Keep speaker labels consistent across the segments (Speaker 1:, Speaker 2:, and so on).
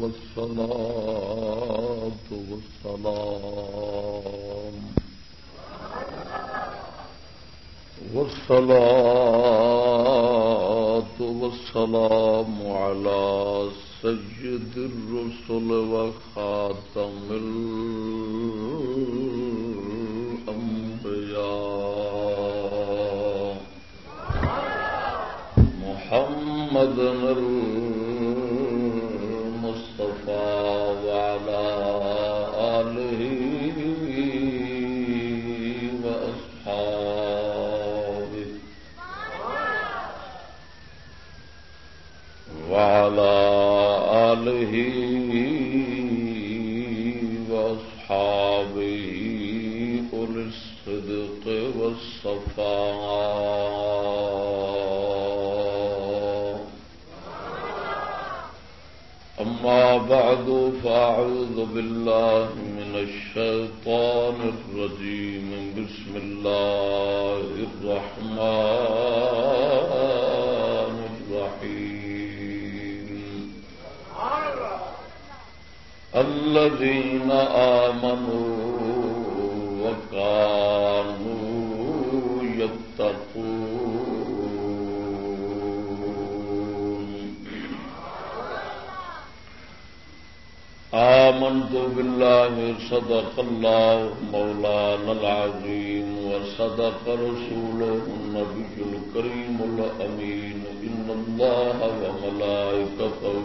Speaker 1: والصلاة والسلام. والصلاة والسلام على سيد الرسل وخاتم الأنبياء. محمد المصطفى آله وأصحابه أولي الصدق والصفاء أما بعد فأعوذ بالله من الشيطان الرجيم بسم الله الرحمن الذين آمنوا وكانوا يتقون. آمنت بالله صدق الله مولانا العظيم وصدق رسوله النبي الكريم الأمين. إن الله وملائكته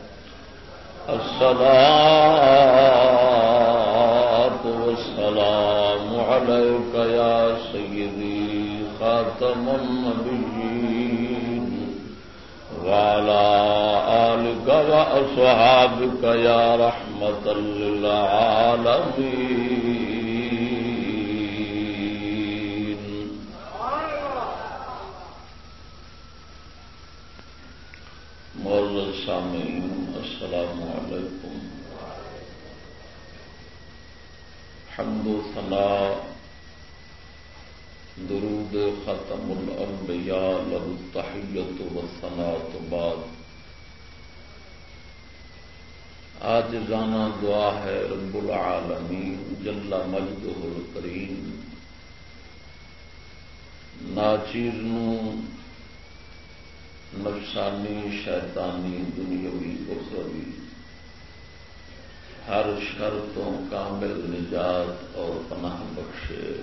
Speaker 1: الصلاة والسلام عليك يا سيدي خاتم النبيين وعلى آلك وأصحابك يا رحمة للعالمين. معزز سامعین السلام علیکم۔ حمد و ثناء درود ختم الانبیاء له التحیت و ثناء تو بعد۔ آج جانا دعا ہے رب العالمین، جل مجدہ الکریم۔ ناچیر نو نفسانی، شیطانی، دنیاوی اخروی ہر شرطوں کامل نجات اور پناہ بخشے۔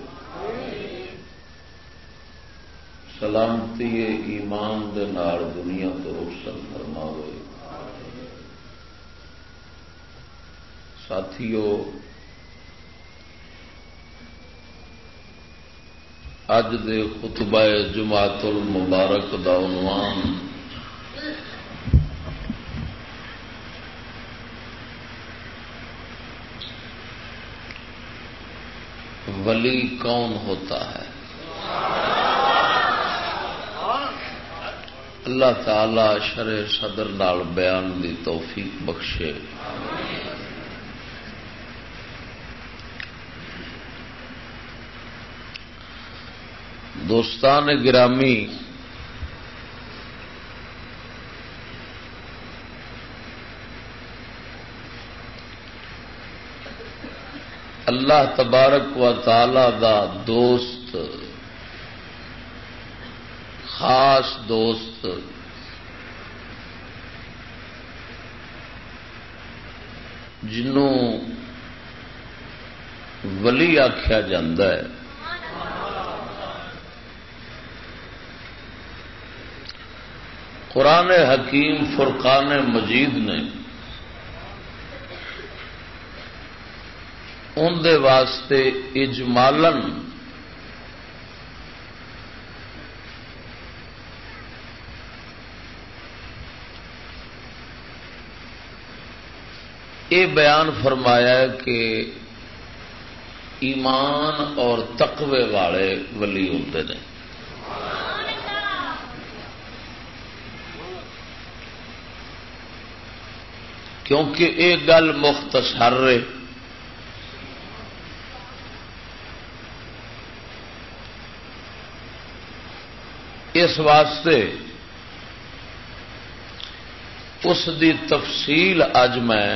Speaker 1: سلامتی ایمان دے نار دنیا تو روشن فرماوے۔ ساتھیو اج دے خطبہ جماعت المبارک دا عنوان ولی کون ہوتا ہے؟ اللہ تعالی شر صدر نال بیان دی توفیق بخشے۔ دوستان گرامی اللہ تبارک و تعالی دا دوست خاص دوست جنوں ولی آخیا جا قرآن حکیم فرقان مجید نے ان دے واسطے اجمالن
Speaker 2: یہ بیان فرمایا ہے کہ ایمان اور تقوی والے ولی ہوں نے۔ کیونکہ یہ گل مختصر رہے اس واسطے اس دی تفصیل اج میں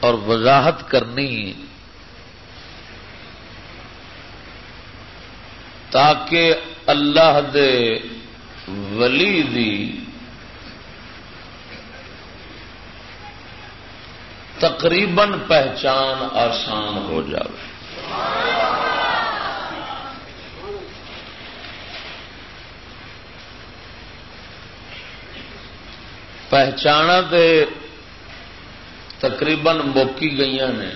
Speaker 2: اور وضاحت کرنی تاکہ اللہ دے ولی دی تقریباً پہچان آسان ہو جائے پہچانا دے تقریباً موکی گئی نے۔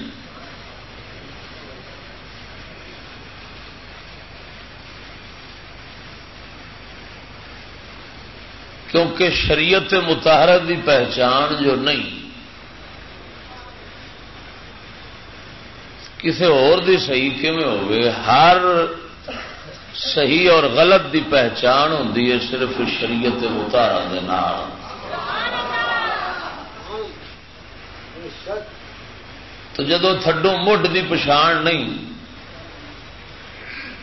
Speaker 2: کیونکہ شریعت متحرہ دی پہچان جو نہیں کسی اور دی صحیح کیون ہوئے ہر صحیح اور غلط دی پہچان ہوتی ہے صرف شریعت متحرہ دے نام تو جدو تھڈو مڈ کی پچھان نہیں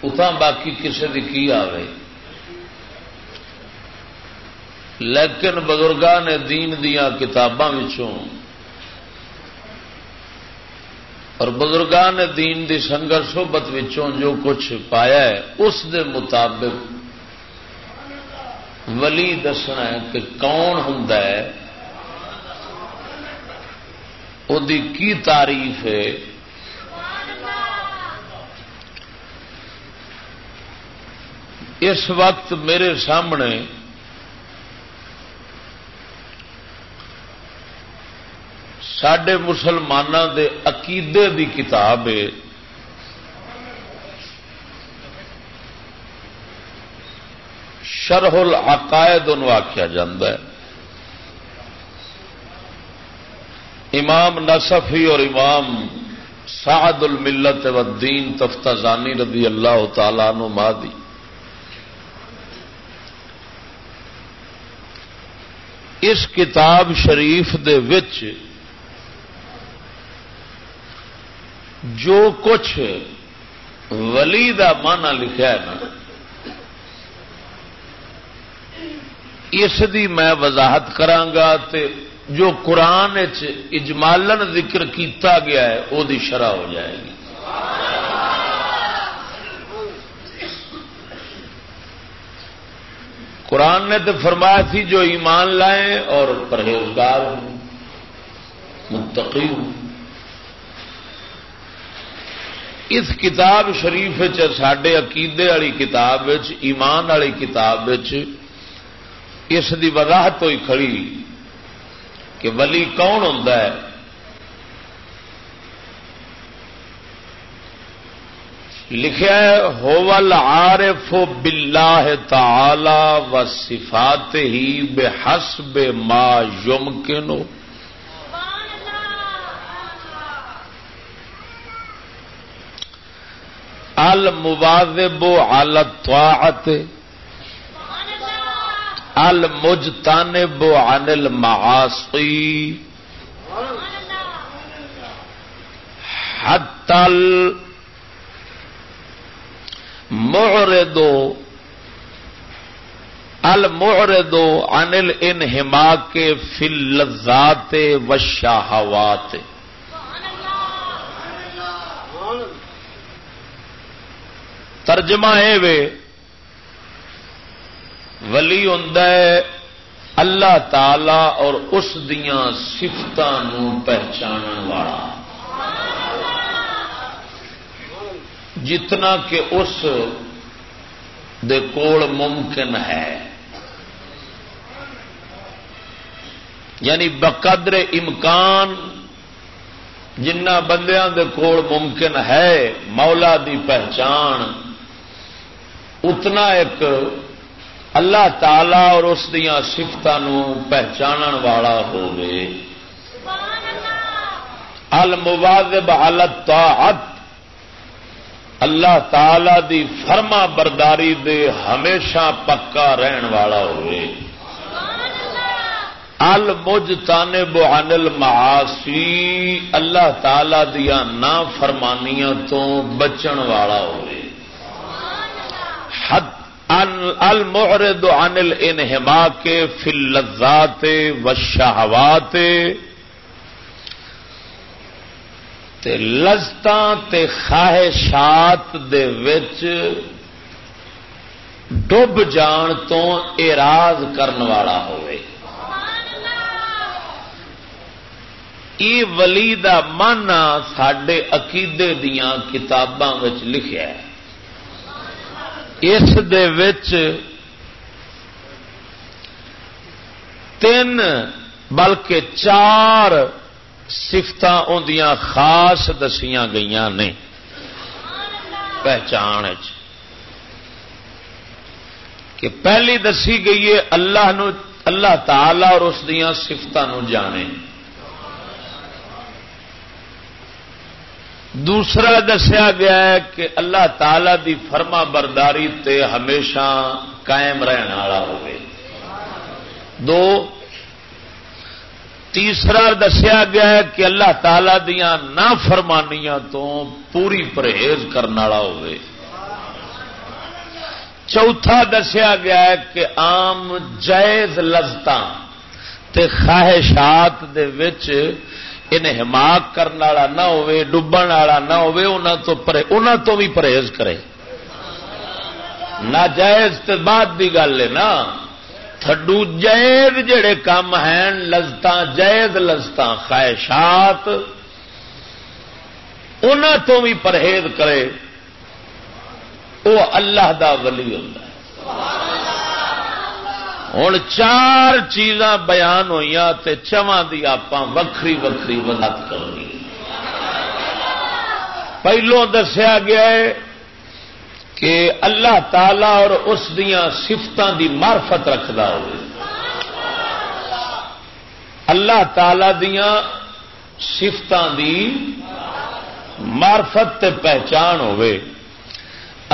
Speaker 2: اتنا باقی کسی کی کی آئے لیکن بزرگان نے دین دیا کتاباں اور بزرگان نے دین دی سنگر سوبت جو کچھ پایا ہے، اس دے مطابق ولی دسنا ہے کہ کون ہوں کی تعریف ہے؟ اس وقت میرے سامنے سڈے مسلمانوں دے عقیدے دی کتاب ہے۔ شرح العقائد آخیا جا امام نصفی اور امام سعد الملت والدین تفتزانی رضی اللہ تعالی نو مادی اس کتاب شریف دے وچ جو کچھ ولی دا مانا لکھا ہے نا، اس دی میں وضاحت کرانگا تے جو قرآن اجمالن ذکر کیتا گیا ہے وہ شرح ہو جائے گی۔ قرآن نے تو فرمایا تھی جو ایمان لائیں اور پرہیزگار ہوں، متقی ہوں۔ اس کتاب شریف سڈے عقیدے والی کتاب ایمان والی کتاب اس کی وضاحت ہوئی کھڑی کہ ولی کون ہوں لکھا ہے ہوول عارف بلاہ تعالی و صفات ہی بے حس بے ما یوم کنو المواظب على الطاعت المجتنب عن المعاصی. حتى المعرض المعرض عن الانحماق في اللذات والشهوات. ترجمہ ہے وے۔ ولی ہوں اللہ تعالی اور اس دیا سفت پہچان والا۔ جتنا کہ اس دے کول ممکن ہے۔ یعنی بقدر امکان جنہ بندیاں دے کول ممکن ہے، مولا دی پہچان۔ اتنا ایک اللہ تعالی اور اس دیا سفت پہچان والا المواظب حالت اللہ تعالی دی فرما برداری دے ہمیشہ پکا رہن والا ہوئے المج تانے بحانل محاسی اللہ تعالی دیا نا فرمانیاں تو بچن والا ہوئے حد المعرض عن الانہما کے فی اللذات والشہوات تے لذتاں تے خواہشات دے وچ ڈب جان تو اراض کرن والا ہوئے۔ ای ولی دا مانا سڈے عقیدے دیا کتاباں لکھا ہے۔ اس دے وچ تین بلکہ چار سفت خاص دسیاں گئی نے۔ پہچان جی۔ کہ پہلی دسی گئی ہے اللہ نو، اللہ تعالی اور اس دیا سفت جانے۔ دوسرا دسیا گیا ہے کہ اللہ تعالی دی فرما برداری تے ہمیشہ قائم رہن والا دو، تیسرا دسیا گیا ہے کہ اللہ تعالی دیا نہ فرمانیاں تو پوری پرہیز کرنے والا ہو چوتھا دسیا گیا ہے کہ آم جائز لذت خواہشات دے وچ انہیں حماق کرنے والا نہ ہوئے ڈبن والا نہ ہوئے انہوں تو پرے انہوں تو بھی پرہیز کرے۔ نہ جائز بعد کی گل ہے نا۔ تھڈو جائز جڑے کام ہیں لذت جائز لذت خواہشات انہوں تو بھی پرہیز کرے، وہ اللہ دا ولی ہوتا ہوں چار چیزاں بیان ہوئی چواں دی آپ وکری وکری وضاحت کرنی۔ پہلو دسیا گیا ہے کہ اللہ تعالی اور اس دیا سفتوں دی مارفت رکھتا ہو اللہ تعالی دیا سفتوں دی مارفت تے پہچان ہوئے۔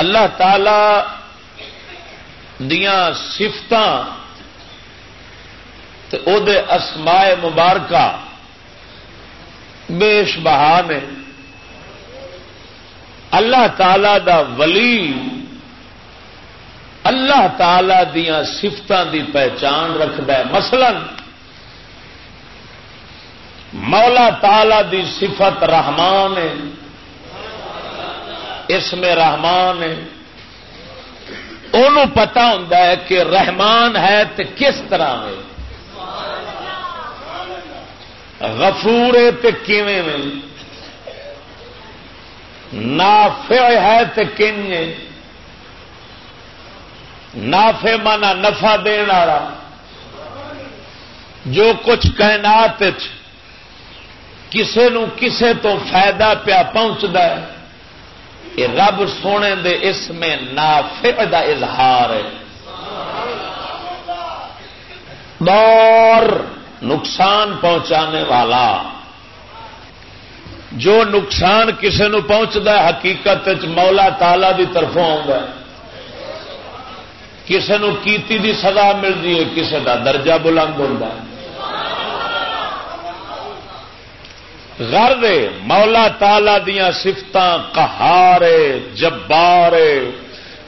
Speaker 2: اللہ تعالی دیا سفت او دے اسمائے مبارکہ بیش بہا نے اللہ تعالی دا ولی، اللہ تعالی دیا سفتوں دی پہچان رکھد مثلا، مولا تعالی دی صفت رحمان ہے اس میں رحمان ہے۔ انہوں پتا ہوں کہ رحمان ہے تو کس طرح ہے۔ غفور کیویں نافع ہے تو کن نافع مانا نفع دن والا۔ جو کچھ کائنات کسے نو کسے تو فائدہ پیا پہنچتا ہے یہ رب سونے دے اس میں نافع دا اظہار ہے۔ دور نقصان پہنچانے والا۔ جو نقصان کسی نو پہنچتا ہے، حقیقت مولا تالا کی طرفوں آ کسی نو کیتی دی سزا ملتی ہے کسی کا درجہ بلند ہوتا ہے۔ مولا تالا دیا سفت کہارے جبارے،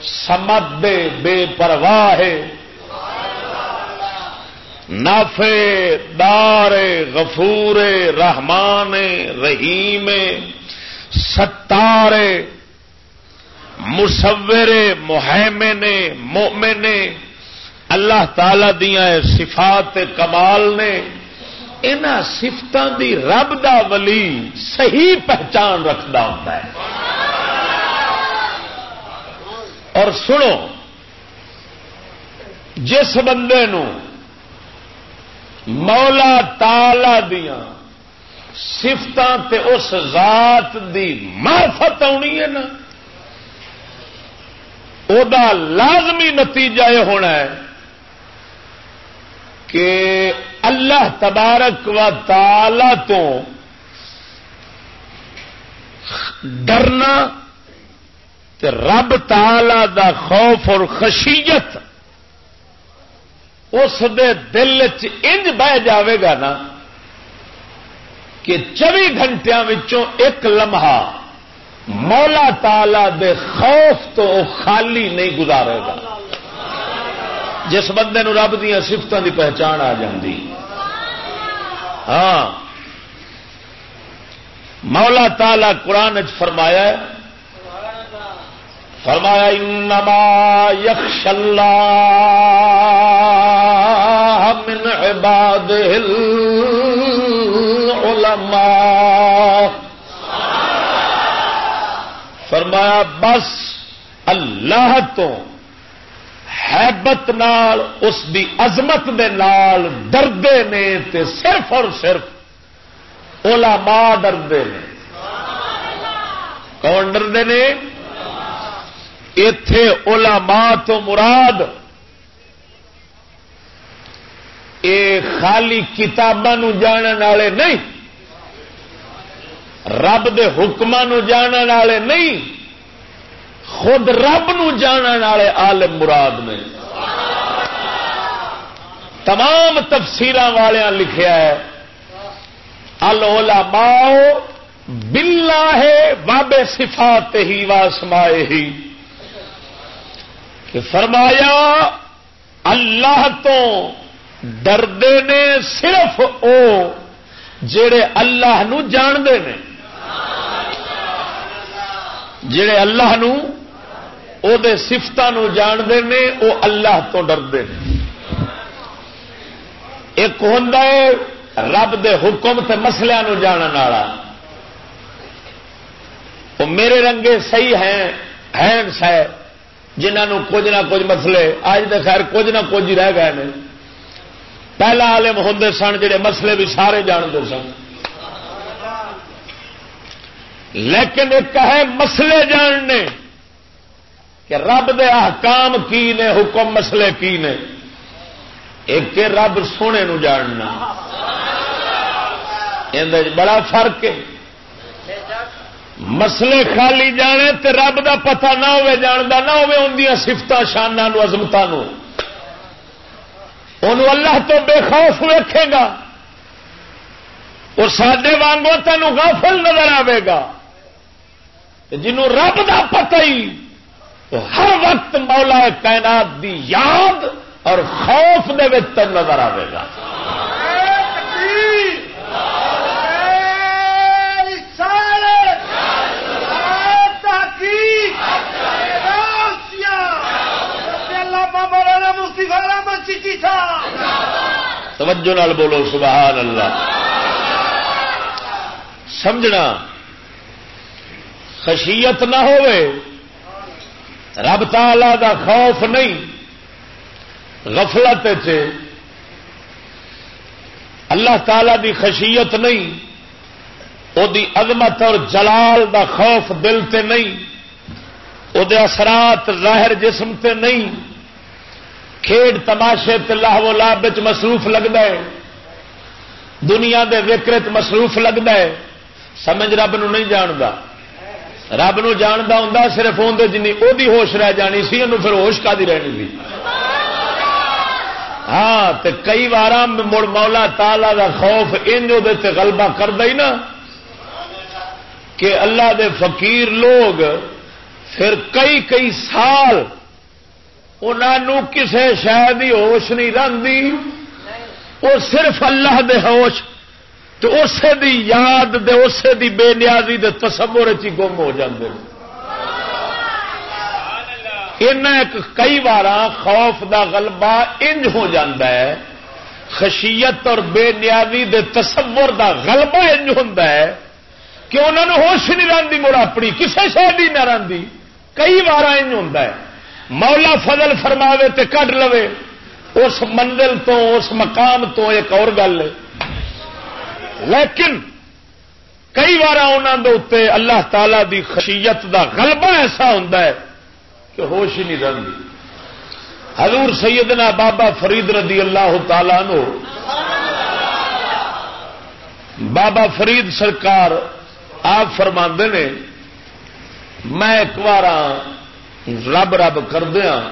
Speaker 2: سمد بے پرواہ نافے دار غفور، رحمان، رحیم، ستار، مصور محمن مومن اللہ تعالی دیا صفات کمال نے ان سفتوں دی رب دا ولی صحیح پہچان رکھتا ہوتا ہے۔ اور سنو، جس بندے نو مولا تالا دیا سفت اس ذات دی معرفت آنی ہے نا۔ او دا لازمی نتیجہ یہ ہونا ہے کہ اللہ تبارک و تعالی تو ڈرنا تے رب تالا دا خوف اور خشیت اس دے دل چنج بہ جاوے گا نا کہ چوبی گھنٹیا ایک لمحہ مولا تالا دے خوف تو خالی نہیں گزارے گا۔ جس بندے نو رب دیا سفتوں دی پہچان آ جاندی۔ ہاں۔ مولا تالا قرآن فرمایا فرمایا، انما یخش اللہ من عباد العلماء. فرمایا، بس اللہ تو حیبت نال، اس دی عظمت دے نال ڈردے نے تے صرف اور صرف علماء ڈردے نے. کون ڈردے نے؟ اتے علماء تو مراد اے خالی کتاباں جاننے والے نہیں، رب دے حکمان جاننے والے نہیں، خود رب نو جاننے والے عالم مراد نے۔ تمام تفسیر والوں لکھیا ہے، العلماء باللہ باب صفات ہی واسمائے ہی کہ فرمایا، اللہ تو ڈردے نے صرف او جڑے اللہ نو جانتے ہیں جڑے اللہ نو، او دے نو جانتے ہیں وہ اللہ تو ڈردے ہیں ایک ہوں رب دے حکم تے مسلیا نو جانن والا۔ وہ میرے رنگے صحیح ہیں ہیں سہ جنہوں کچھ نہ کچھ مسلے اج تو خیر کچھ نہ کچھ ہی رہ گئے ہیں پہلا عالم ہوں سن جڑے مسلے بھی سارے جانتے سن۔ لیکن ایک ہے مسلے جاننے کہ رب دے احکام کی نے، حکم مسلے کی نے۔ ایک رب سونے نو جاننا۔ بڑا فرق ہے۔ مسلے خالی جانے تے رب دا پتہ نہ ہوے جاندا نہ ہوے ان سفت شانہ نو عظمت نو۔ اللہ تو بے خوف ویکھے گا۔ اور سڈے وانگو تینوں غافل نظر آئے گا۔ جنوں رب دا پتہ ہی تو ہر وقت مولا کائنات دی یاد اور خوف دے نظر آئے گا۔ توجہ نال بولو، سبحان اللہ۔ سمجھنا، خشیت نہ ہوئے، رب تالا دا خوف نہیں، غفلت اللہ تعالی دی خشیت نہیں وہ عظمت اور جلال دا خوف دل تے نہیں وہ اثرات ظاہر جسم تے نہیں۔ کھیڈ تماشے لاہو لاب مصروف لگتا ہے۔ دنیا دے وکرت مصروف لگتا ہے۔ سمجھ رب نو نہیں جانتا رب نو جانتا ہوں صرف اندر جن وہ ہوش رہ جانی سی، انہوں پھر ہوش کا دی رہنی تھی ہاں تے کئی بار مڑ مولا تالا دا خوف ان غلبہ کر ہی نا۔ کہ اللہ دے فقیر لوگ پھر کئی کئی سال انہوں کسے شاید ہی ہوش نہیں رہتی وہ صرف اللہ دے ہوش تو اسے دی یاد دے اسے دی بے نیازی دے تصور چی گم ہو جاندے۔ ان کئی بار خوف دا غلبہ انج ہو جاندہ ہے۔ خشیت اور بے نیازی دے تصور دا غلبہ انج ہوتا ہے کہ انہوں نے ہوش نہیں رہتی مڑ اپنی کسے شاید ہی نہ رہتی کئی بار انج ہوتا ہے۔ مولا فضل فرماوے تے کڈ لو اس منزل تو، اس مقام تو ایک اور گل ہے۔ لیکن کئی بار انہوں اللہ تعالی دی خشیت دا غلبہ ایسا ہوں کہ ہوش ہی نہیں رہتی حضور سیدنا بابا فرید رضی اللہ تعالی نو بابا فرید سرکار، آپ فرما نے، میں ایک بار رب رب کردیا۔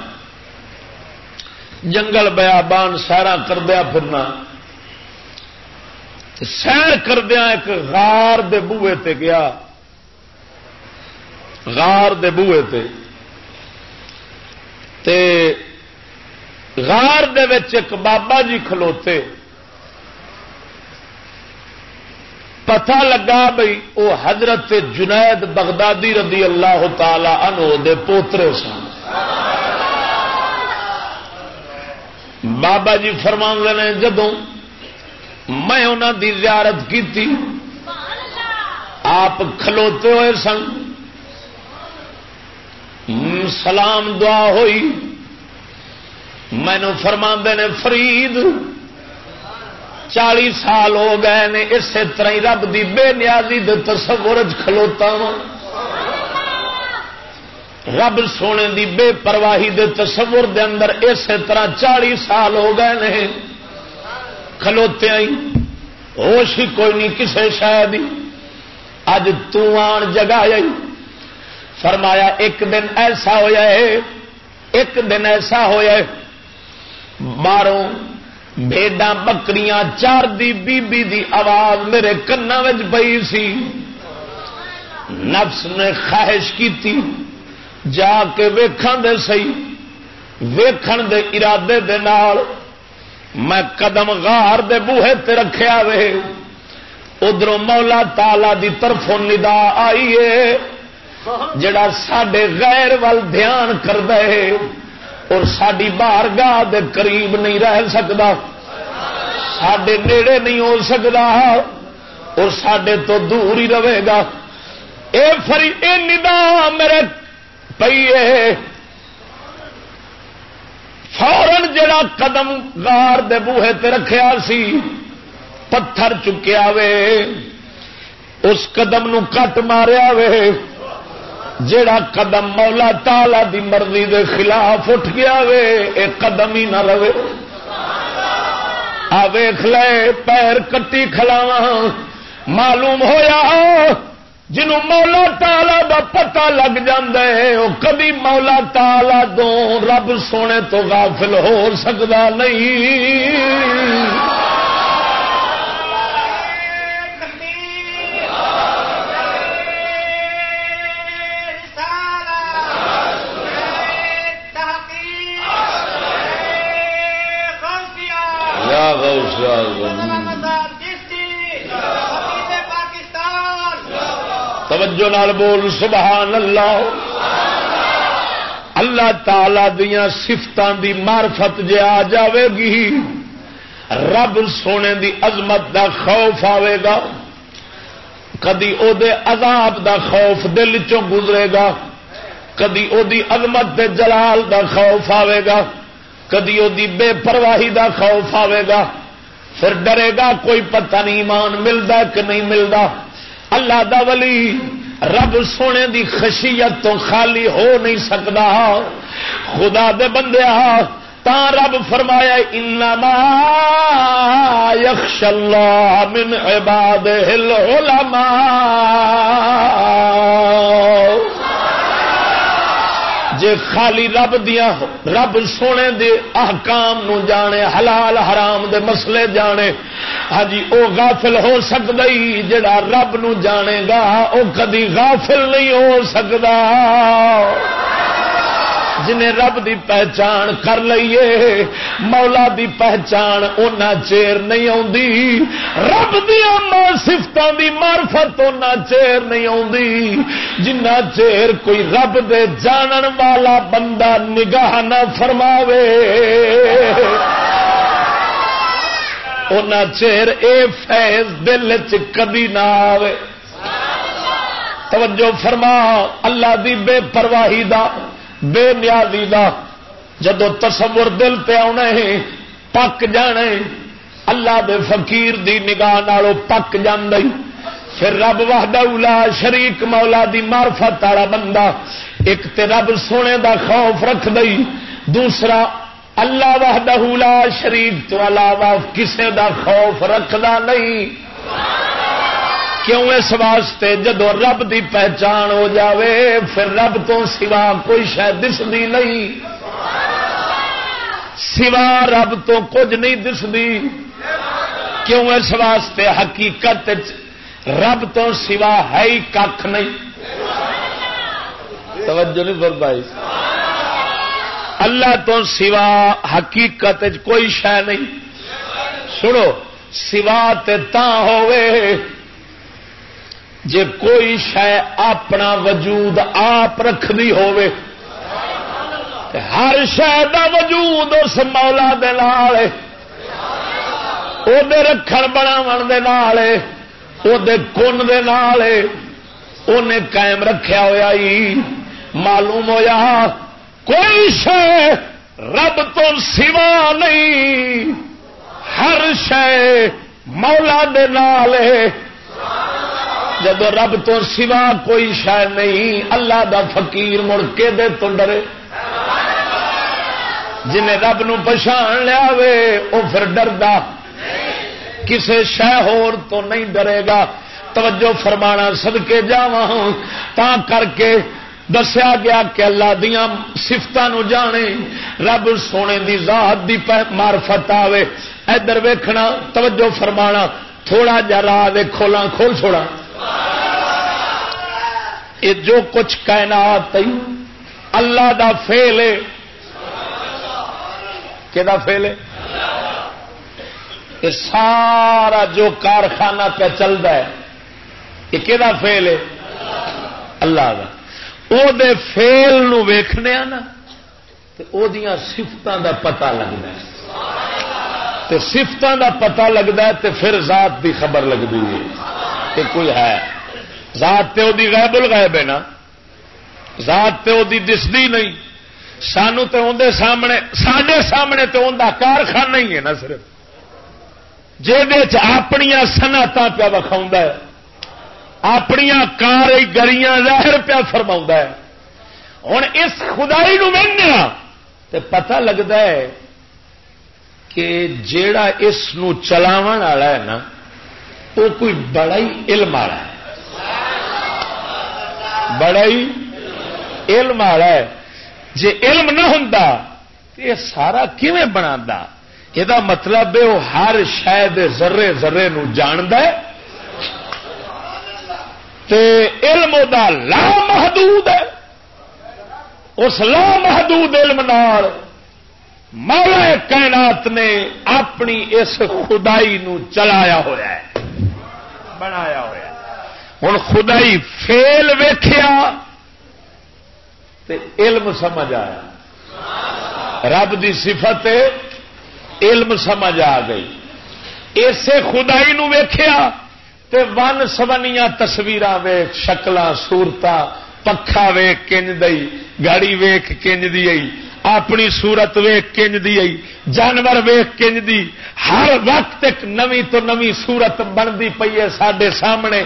Speaker 2: جنگل بیابان سیرا کردیا پھرنا۔ سیر کردیا ایک غار دے بوے تے گیا۔ غار دے بوے تے۔ تے غار دے وچ ایک بابا جی کھلوتے۔ پتہ لگا بھائی وہ حضرت جنید بغدادی رضی اللہ تعالی عنہ دے پوترے سن. بابا جی فرما نے جدوں میں انہوں دی زیارت کی آپ کھلوتے ہوئے سن۔ سلام دعا ہوئی۔ مینو فرما نے، فرید چالی سال ہو گئے نے، اسی طرح ہی رب دی بے نیازی دے تصور کھلوتا وا رب سونے دی بے پرواہی دے تصور دے اندر اسی طرح چالی سال ہو گئے نے۔ کھلوتے آئی ہوش ہی کوئی نہیں کسے شاید اج تان جگہ آئی فرمایا، ایک دن ایسا ہوا ہے، ایک دن ایسا ہوا ہے۔ ماروں بھیڈا بکریاں چار دی بی بی دی آواز میرے کنا پئی سی۔ نفس نے خواہش کی تھی جا کے ویکھن دے سی ویکھن دے ارادے دے نال میں قدم غار دے بوہے تے رکھیا وے۔ ادھر مولا تالا دی طرفوں ندا آئیے، جڑا سڈے غیر وال دھیان کر دے اور ساری بار گاہ قریب نہیں رہ سکتا سڈے نیڑے نہیں ہو سکتا اور سڈے تو دور ہی رہے گا۔ اے فری، اے ندا میرے پیے۔ فورن جڑا قدم گار دے بوہے تے رکھیا سی، پتھر چکیا وے۔ اس قدم نو کٹ ماریا وے۔ جیڑا قدم مولا تالا دی مرضی دے خلاف اٹھ گیا وے اے قدم ہی نہ رہے۔ آ ویخ لے، پیر کٹی کھلاوا معلوم ہویا، جنوں مولا تالا دا پتہ لگ جائے وہ کبھی مولا تالا دو رب سونے تو غافل ہو سکتا نہیں۔ توجہ نال بول، سبحان اللہ۔ اللہ تعالی دیا سفتوں دی معرفت جے آ جاوے گی، رب سونے دی عظمت دا خوف آئے گا۔ کدی او دے عذاب دا خوف دل چوں گزرے گا، کدی او دی عظمت دے جلال دا خوف آئے گا، کدی او دی بے پرواہی دا خوف آئے گا۔ پھر ڈرے گا کوئی پتہ نہیں ایمان ملتا کہ نہیں ملتا اللہ دا ولی رب سونے دی خشیت تو خالی ہو نہیں سکتا خدا دے بندے تا رب فرمایا، انما یخش اللہ من عباد العلماء۔ جے خالی رب دیا رب سونے دے احکام نو جانے، حلال حرام دے مسئلے جانے۔ ہاں جی او غافل ہو سکتا ہی، جڑا رب نو جانے گا، او کدی غافل نہیں ہو سکتا جنہیں رب دی پہچان کر لئیے، مولا دی پہچان اونا چیر نہیں آتی رب دیا سفتوں دی مارفت اونا چیر نہیں آتی جنا چیر کوئی رب دے جانن والا بندہ نگاہ نہ فرماوے۔ اونا چیر اے فیض دل چ کدی نہ آوے۔ توجہ فرما، اللہ دی بے پرواہی دا۔ بے نیازی دا جدو تصور دل پہ آنا ہے، پک جانے اللہ دے فقیر دی نگاہ نالو پک جان پھر رب وحدہ اولا شریک، مولا دی معرفت والا بندہ ایک تے رب سونے دا خوف رکھ دئی دوسرا، اللہ وحدہ اولا شریک تو علاوہ کسے دا خوف رکھدا نہیں۔ کیوں اس واسطے جدو رب دی پہچان ہو جاوے، پھر رب تو سوا کوئی شاید دستی نہیں۔ سوا رب تو کچھ نہیں دستی کیوں اس واسطے حقیقت رب تو سوا ہے ہی کھ نہیں۔ توجہ نہیں فرمائی۔ اللہ تو سوا حقیقت کوئی شہ نہیں۔ سنو، سوا تے تا ہوئے جے کوئی شہ اپنا وجود آپ رکھنی ہوئے ہر شہ دا وجود اس مولا دے نال او دے رکھن بناون دے نال او دے کن دے نال اونے قائم رکھیا ہویا ہی، معلوم ہویا کوئی شہ رب تو سوا نہیں۔ ہر شہ مولا دے نال جب رب تو سوا کوئی شہ نہیں، اللہ دا فقیر مڑ کے دے تو ڈرے۔ جنہیں رب نو پچھان لیا وے وہ پھر ڈردا۔ کسے شہ ہور تو نہیں ڈرے گا۔ توجہ فرمانا سدکے جا ہاں۔ تا کر کے دسیا گیا کہ اللہ دیا سفت جانے۔ رب سونے دی ذات دی مارفت آوے۔ ادھر ویکھنا، توجہ فرمانا، تھوڑا جا راہ دے کھولا کھول چھوڑا یہ جو کچھ کائنات اللہ دا فیل ہے کہ فیل ہے یہ سارا جو کارخانہ پہ چلتا ہے یہ کہ فیل ہے اللہ کا وہ فیل ویخنے نا تو سفتوں کا پتا لگتا ہے۔ سفتوں کا پتا لگتا ہے تو پھر ذات کی خبر لگتی ہے۔ کہ کوئی ہے۔ ذات تے دی غیب الغیب ہے نا۔ ذات تے دی دستی نہیں۔ سانو تے اندر سامنے سڈے سامنے تو اندر کارخانہ ہی ہے نا صرف۔ جہد اپنی سنعت پیا وکھاؤں اپنی کار گریاں ظاہر پیا فرما ہے۔ ہوں اس خدائی نو تے پتہ لگتا ہے کہ جیڑا اس چلاو والا ہے نا وہ کوئی بڑا ہی علم والا ہے۔ بڑا ہی علم والا ہے۔ جی علم نہ ہوں تو یہ سارا کیون بنا یہ مطلب ہے وہ ہر شاید ذرے ذرے نو جاند ہے۔ تے علم دا لا محدود ہے۔ اس لا محدود علم نال مولا کائنات نے اپنی اس خدائی نو چلایا ہوا ہے، بنایا ہوا ہوں خدائی فیل ویخیا علم سمجھ آیا۔ رب دی صفت علم سمجھ آ گئی۔ اسے خدائی نو ویخیا تے ون سونیاں تصویر ویخ شکل سورت پکھا ویخ کنج دئی گاڑی ویخ کنج دی اپنی سورت ویخ کنج دی جانور ویخ کنج دی۔ ہر وقت ایک نوی تو نوی سورت بنتی پی ہے سڈے سامنے۔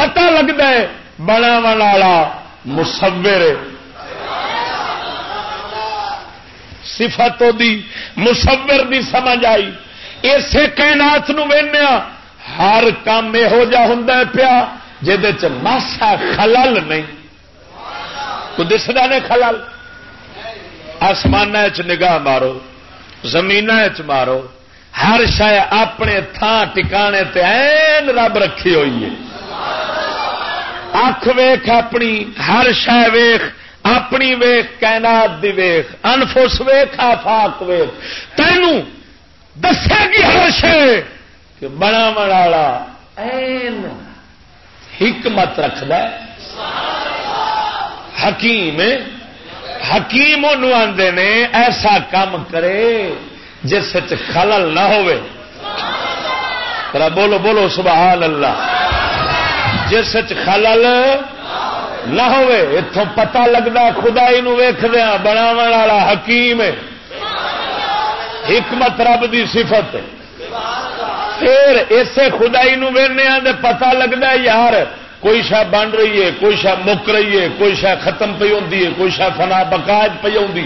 Speaker 2: پتا لگتا ہے بنا والا مسور صفت دی مسور دی سمجھ آئی۔ اسے کائنات نو ہر کام یہو جا ہوں پیا جاسا خلل نہیں۔ تو دستا نے خلل۔ آسمان نگاہ مارو زمین مارو۔ ہر شا اپنے تھان ٹکانے این رب رکھی ہوئی ہے۔ اکھ ویخ اپنی ہر شہ ویخ اپنی ویخ کائنات دی ویخ انفس ویخ آفاق ویخ تینوں دسے گی ہر شہ کہ بنا والا حکمت رکھد حکیم حکیم آدھے نے ایسا کام کرے جس خلل نہ ہوئے۔ بولو بولو سبحان اللہ۔ جس خلل نہ ہوئے اتوں پتا لگتا خدائی ویخدیا ہاں، بناو والا حکیم حکمت رب دی صفت پھر اسے خدائی نو ہاں پتا لگتا یار، کوئی شا بن رہی ہے، کوئی شا مک رہی ہے، کوئی شا ختم پی ہوں کوئی شا فنا بکاج پی ہوں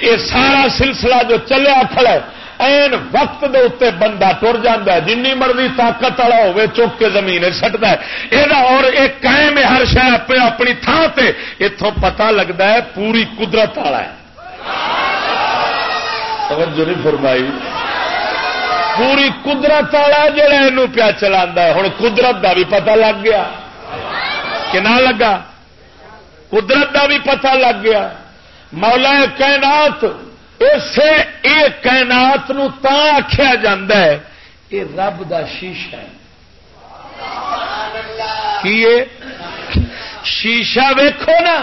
Speaker 2: یہ سارا سلسلہ جو چلیا کھڑا ہے این وقت دے اتنے بندہ ٹر جا جن مرضی طاقت والا ہوے چک کے زمین سٹتا ہے۔ یہ اور ایک قائم ہے ہر شہ اپنے اپنی تھان سے اتوں پتا لگتا ہے پوری قدرت والا ہے۔ توجہ نہیں فرمائی۔ پوری قدرت والا جہا یہ پیا چلا ہوں قدرت کا بھی پتا لگ گیا۔ کہ نہ لگا؟ قدرت کا بھی پتا لگ گیا۔ مولا کائنات اسے یہ کائنات آخیا جا یہ رب دا شیشہ ہے۔ کی شیشہ ویکھو نا۔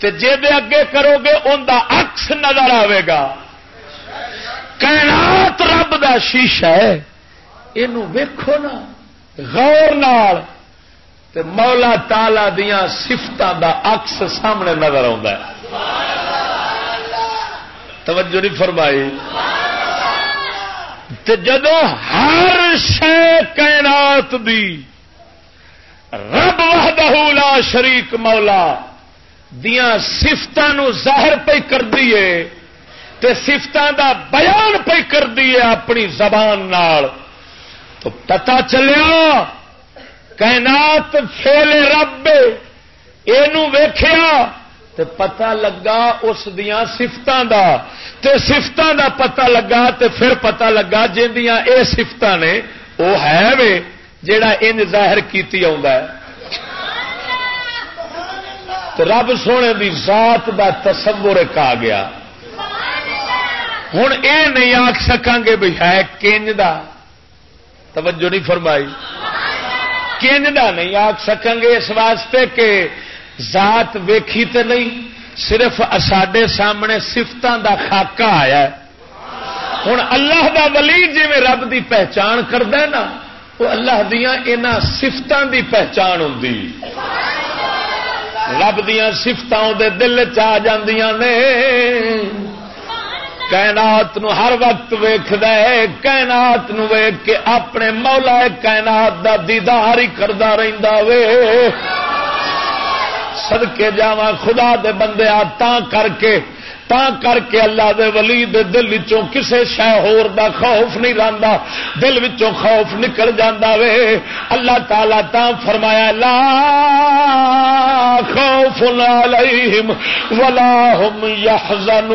Speaker 2: جی اگے کرو گے ان کا اکس نظر آئے گا۔ کائنات رب دا شیشہ ہے۔ یہ ویکھو نا۔ غور نال۔ تے مولا تالا دیا سفت دا اکس سامنے نظر آ توجہ نہیں فرمائی۔ تے جدو ہر شے کائنات دی رب وحدہ لا شریک مولا دیا سفت ظاہر پہ کر دیے تے سفتوں دا بیان پہ کر دیے اپنی زبان نال۔ تو پتا چلیا، کائنات فیل رب یہ ویخیا تے پتا لگا اس دیا سفتوں دا۔ تے سفتوں دا پتا لگا تے پھر پتا لگا جنیا اے سفت نے وہ ہے وے جڑا ان ظاہر کیتی آ رب سونے دی ذات دا تصور ایک آ گیا۔ ہوں یہ نہیں آخ سکا گے بھی ہے کنج دا۔ توجہ نہیں فرمائی۔ کنج دا نہیں آخ سکیں گے اس واسطے کہ ذات ویکھی تے نہیں، صرف سڈے سامنے سفتوں دا خاکا آیا ہوں اللہ دا ولی جی رب دی پہچان کرد نا وہ اللہ دیا یہاں سفتوں دی پہچان ہوں رب دیا سفتوں دے دل چ نے۔ کائنات نو ہر وقت ویخد کائنات نو ویخ کے اپنے مولا کائنات دا دیدار ہی کرتا رہتا وے۔ سدکے جا خدا دے بندے آ کر کے، تا کر کے اللہ دے ولی دے دل وچوں کسے شے ہور دا خوف نہیں رہندا دل وچوں خوف نکل جاندا وے۔ اللہ تعالی تا فرمایا، لا خوف علیہم ولا هم يحزنون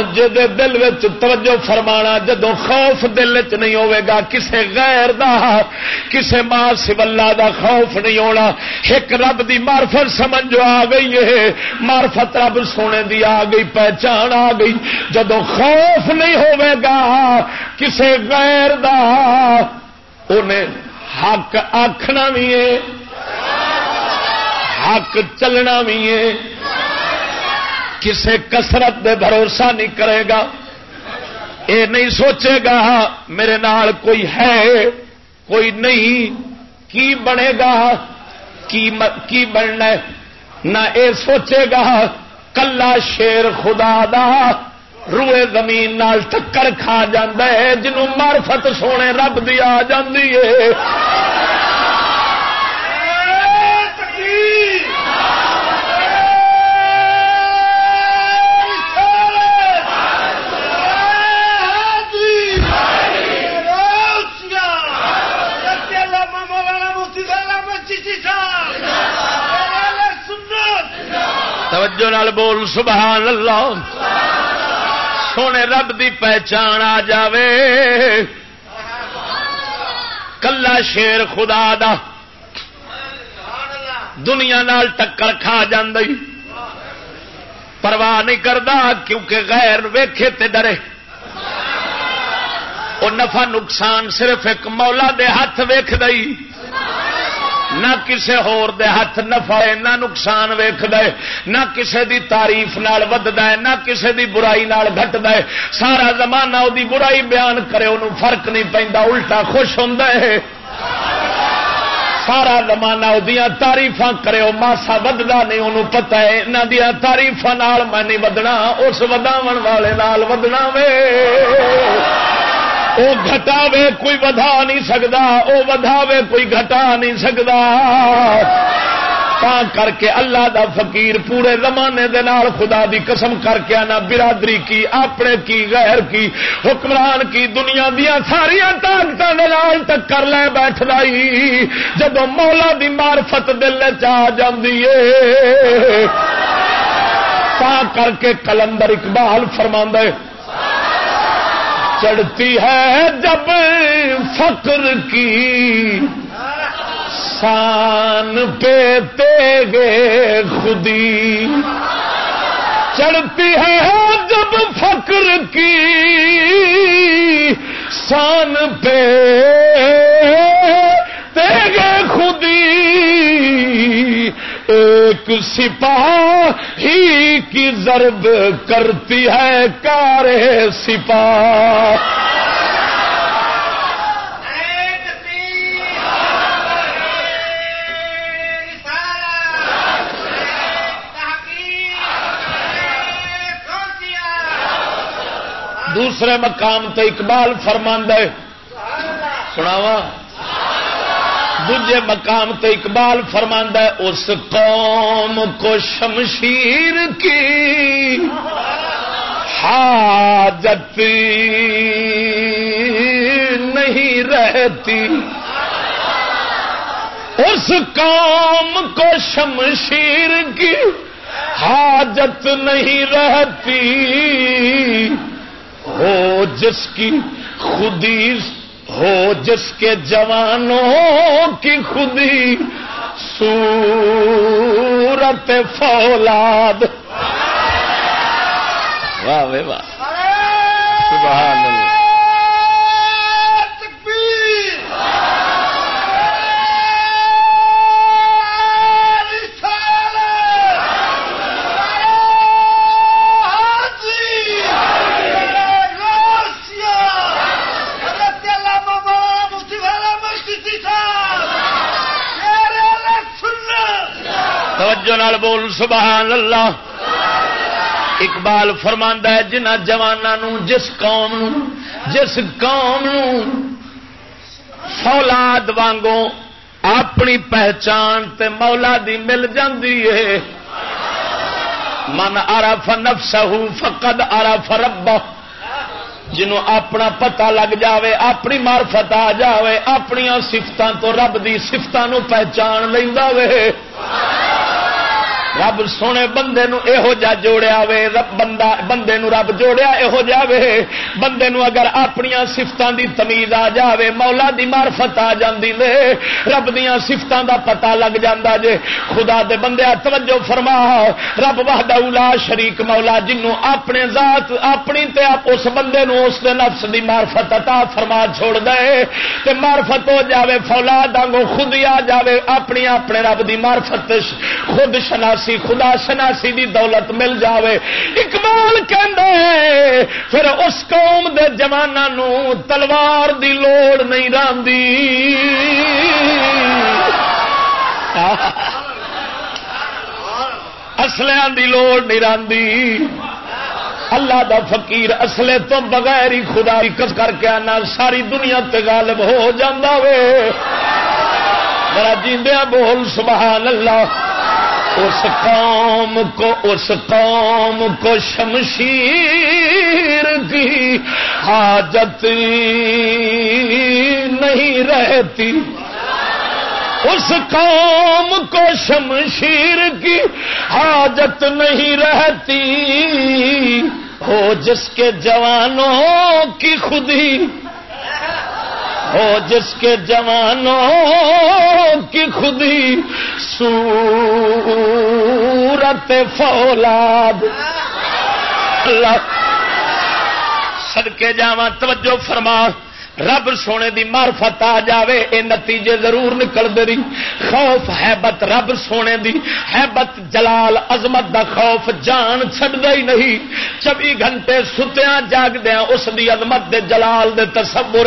Speaker 2: ہوں دل توجہ فرمانا جدو خوف دل چ نہیں ہوے گا، کسے غیر دا، کسے ماں سبلا دا خوف نہیں ہونا۔ ایک رب دی مارفت سمجھ آ گئی ہے مارفت رب سونے دی آ گئی، پہچان آ گئی۔ جدو خوف نہیں ہوے گا، کسے غیر دا، انہیں حق آخنا بھی ہے، حق چلنا بھی ہے۔ کسے کسرت دے بھروسہ نہیں کرے گا۔ اے نہیں سوچے گا میرے نال کوئی ہے، کوئی نہیں۔ کی بنے گا؟ کی بننا نہ اے سوچے گا کلا شیر خدا دا روئے زمین نال ٹکر کھا ہے، جنوں معرفت سونے رب دی آ جاندی ہے۔ توجہ نال بول سبحان اللہ سونے رب دی پہچان آ جاوے۔ کلا شیر خدا دا۔ دنیا نال ٹکر کھا جی پرواہ نہیں کرتا کیونکہ غیر ویکھے تے ڈرے۔ وہ نفع نقصان صرف ایک مولا دے ہاتھ ویخ دئی نہ کسے ہور دے ہاتھ نفع ہے، نہ نقصان ویخ دے نہ کسے دی تعریف نال ہے، نہ کسے دی برائی نال گھٹ ہے۔ سارا زمانہ وہ برائی بیان کرے انہوں فرق نہیں پہنتا الٹا خوش ہوں سارا زمانہ وہ تاریف کرے وہ ماسا ودتا نہیں انہوں پتا ہے یہاں دیا تاریف میں نہیں ودنا اس وداو والے نال ودنا وے۔ وہ گھٹاوے کوئی ودا نہیں سکتا وہ وداوے کوئی گھٹا نہیں سکتا تا کر کے اللہ دا فقیر پورے زمانے دے نال خدا دی قسم کر کے آنا، برادری کی، اپنے کی، غیر کی، حکمران کی، دنیا دیا ساریا طاقت تک کر لے بیٹھ لائی جب مولا دی مارفت دل چاہ تا کر کے کلندر اقبال فرما چڑھتی ہے جب فقر کی شان پہ گے خودی چڑھتی ہے جب فقر کی شان پہ گے خودی ایک سپاہی کی ضرب کرتی ہے کار سپاہ۔ دوسرے مقام تو اقبال فرماند سناوا دجے مقام تو اقبال فرماند اس قوم کو شمشیر کی حاجت نہیں رہتی۔ اس قوم کو شمشیر کی حاجت نہیں رہتی۔ ہو جس کی خودی ہو جس کے جوانوں کی خودی سورت فولاد۔ واہ واہ۔ سبحان اللہ۔ توجہ نال بول، سبحان اللہ۔ اقبال فرماندہ ہے، جنہ جوانوں جس قوم نو جس قوم نو فولاد وانگوں اپنی پہچان تے مولا دی مل جاندی ہے۔ من عرف نفسه فقد عرف ربه جنوں اپنا پتہ لگ جاوے، اپنی مارفت آ جاوے اپنی سفتوں تو رب دی سفتوں پہچان لینا وے۔ رب سونے بندے نو جا جوڑیا وے، رب بندہ بندے نو رب جوڑیا اہو جا وے۔ بندے نو اگر اپنی سفتوں دی تمیز آ جاوے، مولا دی معرفت آ جاندی لے رب دیا سفتوں دا پتا لگ جاندہ جے۔ خدا دے بندے توجہ فرما۔ رب وحدہ اولا شریک مولا، جنوں اپنے ذات، اپنی تے اس بندے نو اس دے نفس دی معرفت عطا فرما چھوڑ دے۔ تے معرفت ہو جاوے، فولاد آنگو خود ہی آ جاوے، اپنی اپنے رب دی معرفت خود شناس شناسی خدا شناسی دی دولت مل جاوے۔ اقبال کہ پھر اس قوم دے جوانوں تلوار دی لوڑ نہیں راندی۔ اصلیاں دی لوڑ نہیں راندی۔ اللہ دا فقیر اصلے تو بغیر ہی خدا کس کر کے آنا، ساری دنیا تے غالب ہو جاندہ وے۔ میرا جیندیا بول، سبحان اللہ۔ اس قوم کو، اس قوم کو شمشیر کی حاجت نہیں رہتی۔ اس قوم کو شمشیر کی حاجت نہیں رہتی۔ ہو جس کے جوانوں کی خودی ہو جس کے جوانوں کی خودی سورت فولاد۔ اللہ کے جاوا توجہ فرما۔ رب سونے دی معرفت آ جاوے، اے نتیجے ضرور نکل دری خوف، حیبت، رب سونے دی۔ حیبت، جلال، عظمت دا خوف جان چھڑدا ہی نہیں۔ چوبی گھنٹے ستیاں جاگ دیا اس دی عظمت دے، جلال دے تصور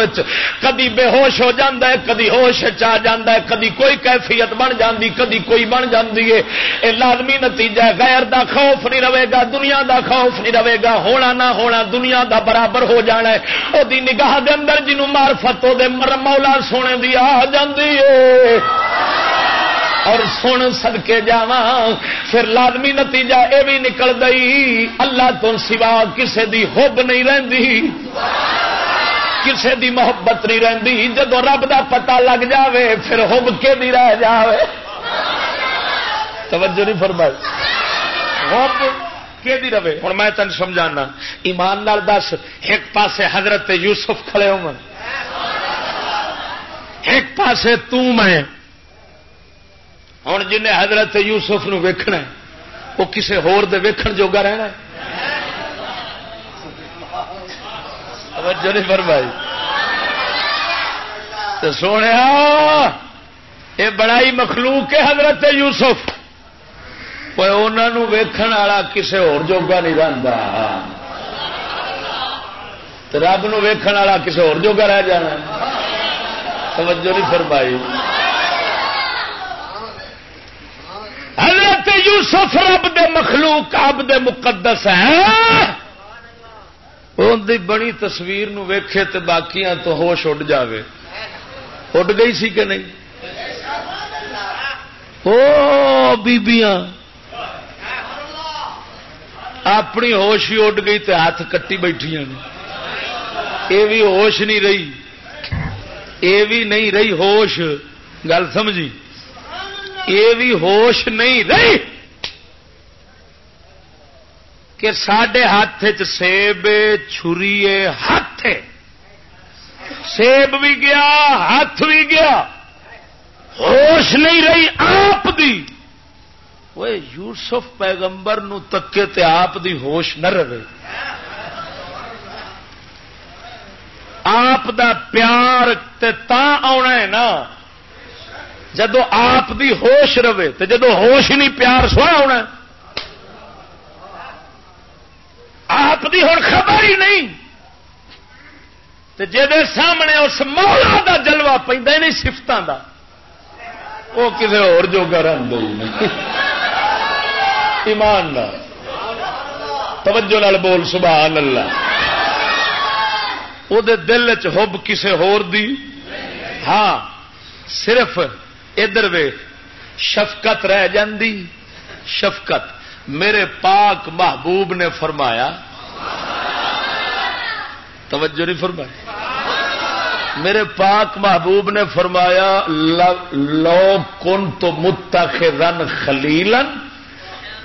Speaker 2: کدی بے ہوش ہو جاندا ہے، کدی ہوش آ جاندا ہے۔ کدی کوئی کیفیت بن جاندی، کدی کوئی بن جاندی ہے۔ اے لازمی نتیجہ غیر دا خوف نہیں رہے گا، دنیا دا خوف نہیں رہے گا۔ ہونا نہ ہونا، دنیا دا برابر ہو جانا ہے۔ او دی نگاہ دے اندر جنوں مارفت دے مر مولا سونے دی آ جاندی ہے اور سن سدکے جا پھر لازمی نتیجہ یہ بھی نکل گئی، اللہ تو سوا کسے دی ہوب نہیں رہتی کسے دی محبت نہیں رہتی جدو رب دا پتہ لگ جاوے، پھر ہوب کے بھی رہ جاوے؟ توجہ نہیں فرمائی۔ ہوب کہ رہے؟ ہوں میں تین سمجھانا۔ ایمان نال دس، ایک پاسے حضرت یوسف کھڑے ہو ایک پاسے تو میں ہوں جن حضرت یوسف نو ویکھنا وہ کسی ہور دے ویکھن جوگا رہنا فرمائی۔ تو سونے یہ بڑائی مخلوق ہے حضرت یوسف۔ انہوں ویکھن والا کسی ہوگا نہیں رہتا رب نو ویکھن والا کسی ہوگا رہ جانا توجہ نہیں فرمائی۔ حضرت یوسف رب دے مخلوق اب دے مقدس ہے۔ ان دی بڑی تصویر نو ویکھے تے باقیاں تو ہوش اڈ جاوے۔ اڈ گئی سی کہ نہیں؟ او بیبیاں۔ اپنی ہوش ہی اڈ گئی تے ہاتھ کٹی بیٹھیا نے۔ یہ بھی ہوش نہیں رہی۔ یہ بھی نہیں رہی ہوش۔ گل سمجھی۔ یہ بھی ہوش نہیں رہی۔ کہ سڈے ہاتھ سیب چھری ہاتھ سیب بھی گیا، ہاتھ بھی گیا۔ ہوش نہیں رہی آپ دی۔ وہ یوسف پیغمبر نو تکے تے آپ دی ہوش نہ رہے۔ آپ دا پیار تے تا آنا ہے نا۔ جدو آپ دی ہوش رہے تو جدو ہوش نہیں، پیار سوا ہونا آپ دی ہوں خبر ہی نہیں۔ جہد سامنے اس مولا دا جلوا پہ نہیں سفتوں کا وہ کسی ہوگا رنگ ایمان توجہ نال بول، سبحان اللہ۔ وہ دل چب کسی ہور دی ہاں صرف ادھر وے شفقت رہ جاندی شفقت میرے پاک محبوب نے فرمایا توجہ نہیں فرمایا میرے پاک محبوب نے فرمایا لو کن تو متخ رن خلیلن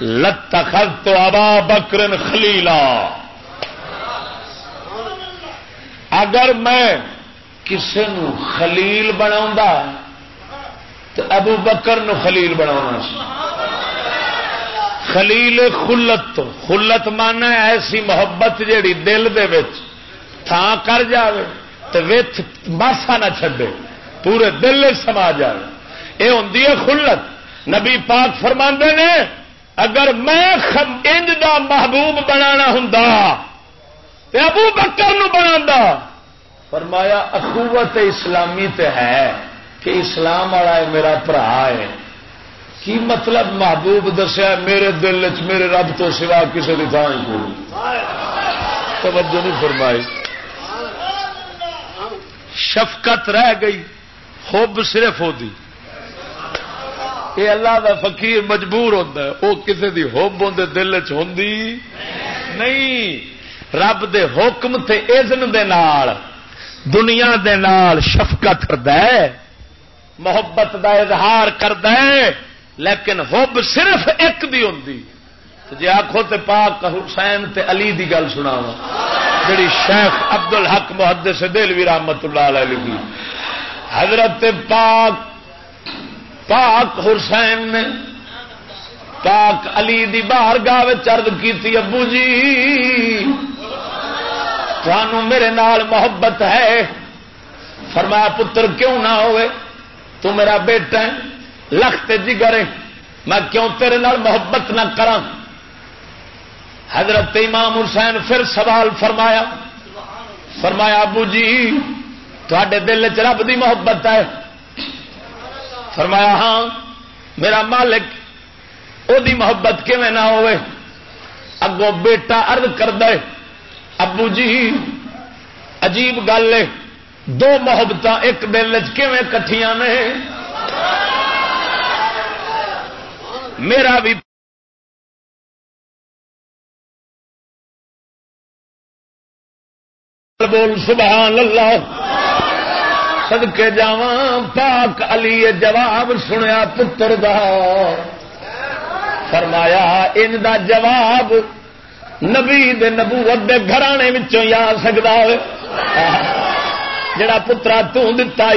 Speaker 2: لتخل تو ابا بکرن خلیلا اگر میں کسی خلیل بنا تو ابو بکر نو خلیل بنا خلیل خلت تو، خلت مانا ایسی محبت جیڑی دل دے تھان کر جائے تو وچ ماسا نہ چھڈے، پورے دل سما جائے یہ ہوں خلت۔ نبی پاک فرما نے، اگر میں انج دا محبوب بنا ہوں ابو بکر نو بنا فرمایا، اخوت اسلامی تے ہے کہ اسلام والا ہے، میرا برا ہے۔ کی مطلب محبوب دسیا میرے دل چ میرے رب تو سوا کسی کی تھان کو توجہ نہیں فرمائی۔ شفقت رہ گئی، خوب صرف ہوتی یہ اللہ دا فقیر مجبور ہوتا ہے وہ کسی دی ہوب ہوں دل چ ہوں نہیں۔ رب دے حکم تے اذن دے نال، دنیا دے نال شفقت کرد محبت دا اظہار کرد لیکن حب صرف ایک دی ہوں جی آخو تے پاک حسین تے علی دی گل سنا جڑی شیخ ابد ال حق محد دل بھی رحمت اللہ علیہ لگی حضرت پاک پاک حسین نے پاک علی دی باہر گاہ چرد کی ابو جی میرے نال محبت ہے۔ فرمایا، پتر، کیوں نہ ہوئے؟ تو میرا بیٹا ہے لخت جگر میں کیوں تیرے نال محبت نہ کرا حضرت امام حسین پھر سوال فرمایا۔ فرمایا، ابو جی تھے دل چ رب دی محبت ہے۔ فرمایا ہاں میرا مالک وہ محبت کیون نہ ہوئے؟ اگوں بیٹا ارد کر دے ابو جی عجیب گل ہے۔ دو محبت ایک دل کٹیا نے؟ میرا بھی بول سبحان اللہ۔ سدکے جا پاک علی جواب سنیا پتر دا۔ فرمایا، ان دا جواب نبی دے نبوت دے گھرانے آ سکتا جڑا پترا تتا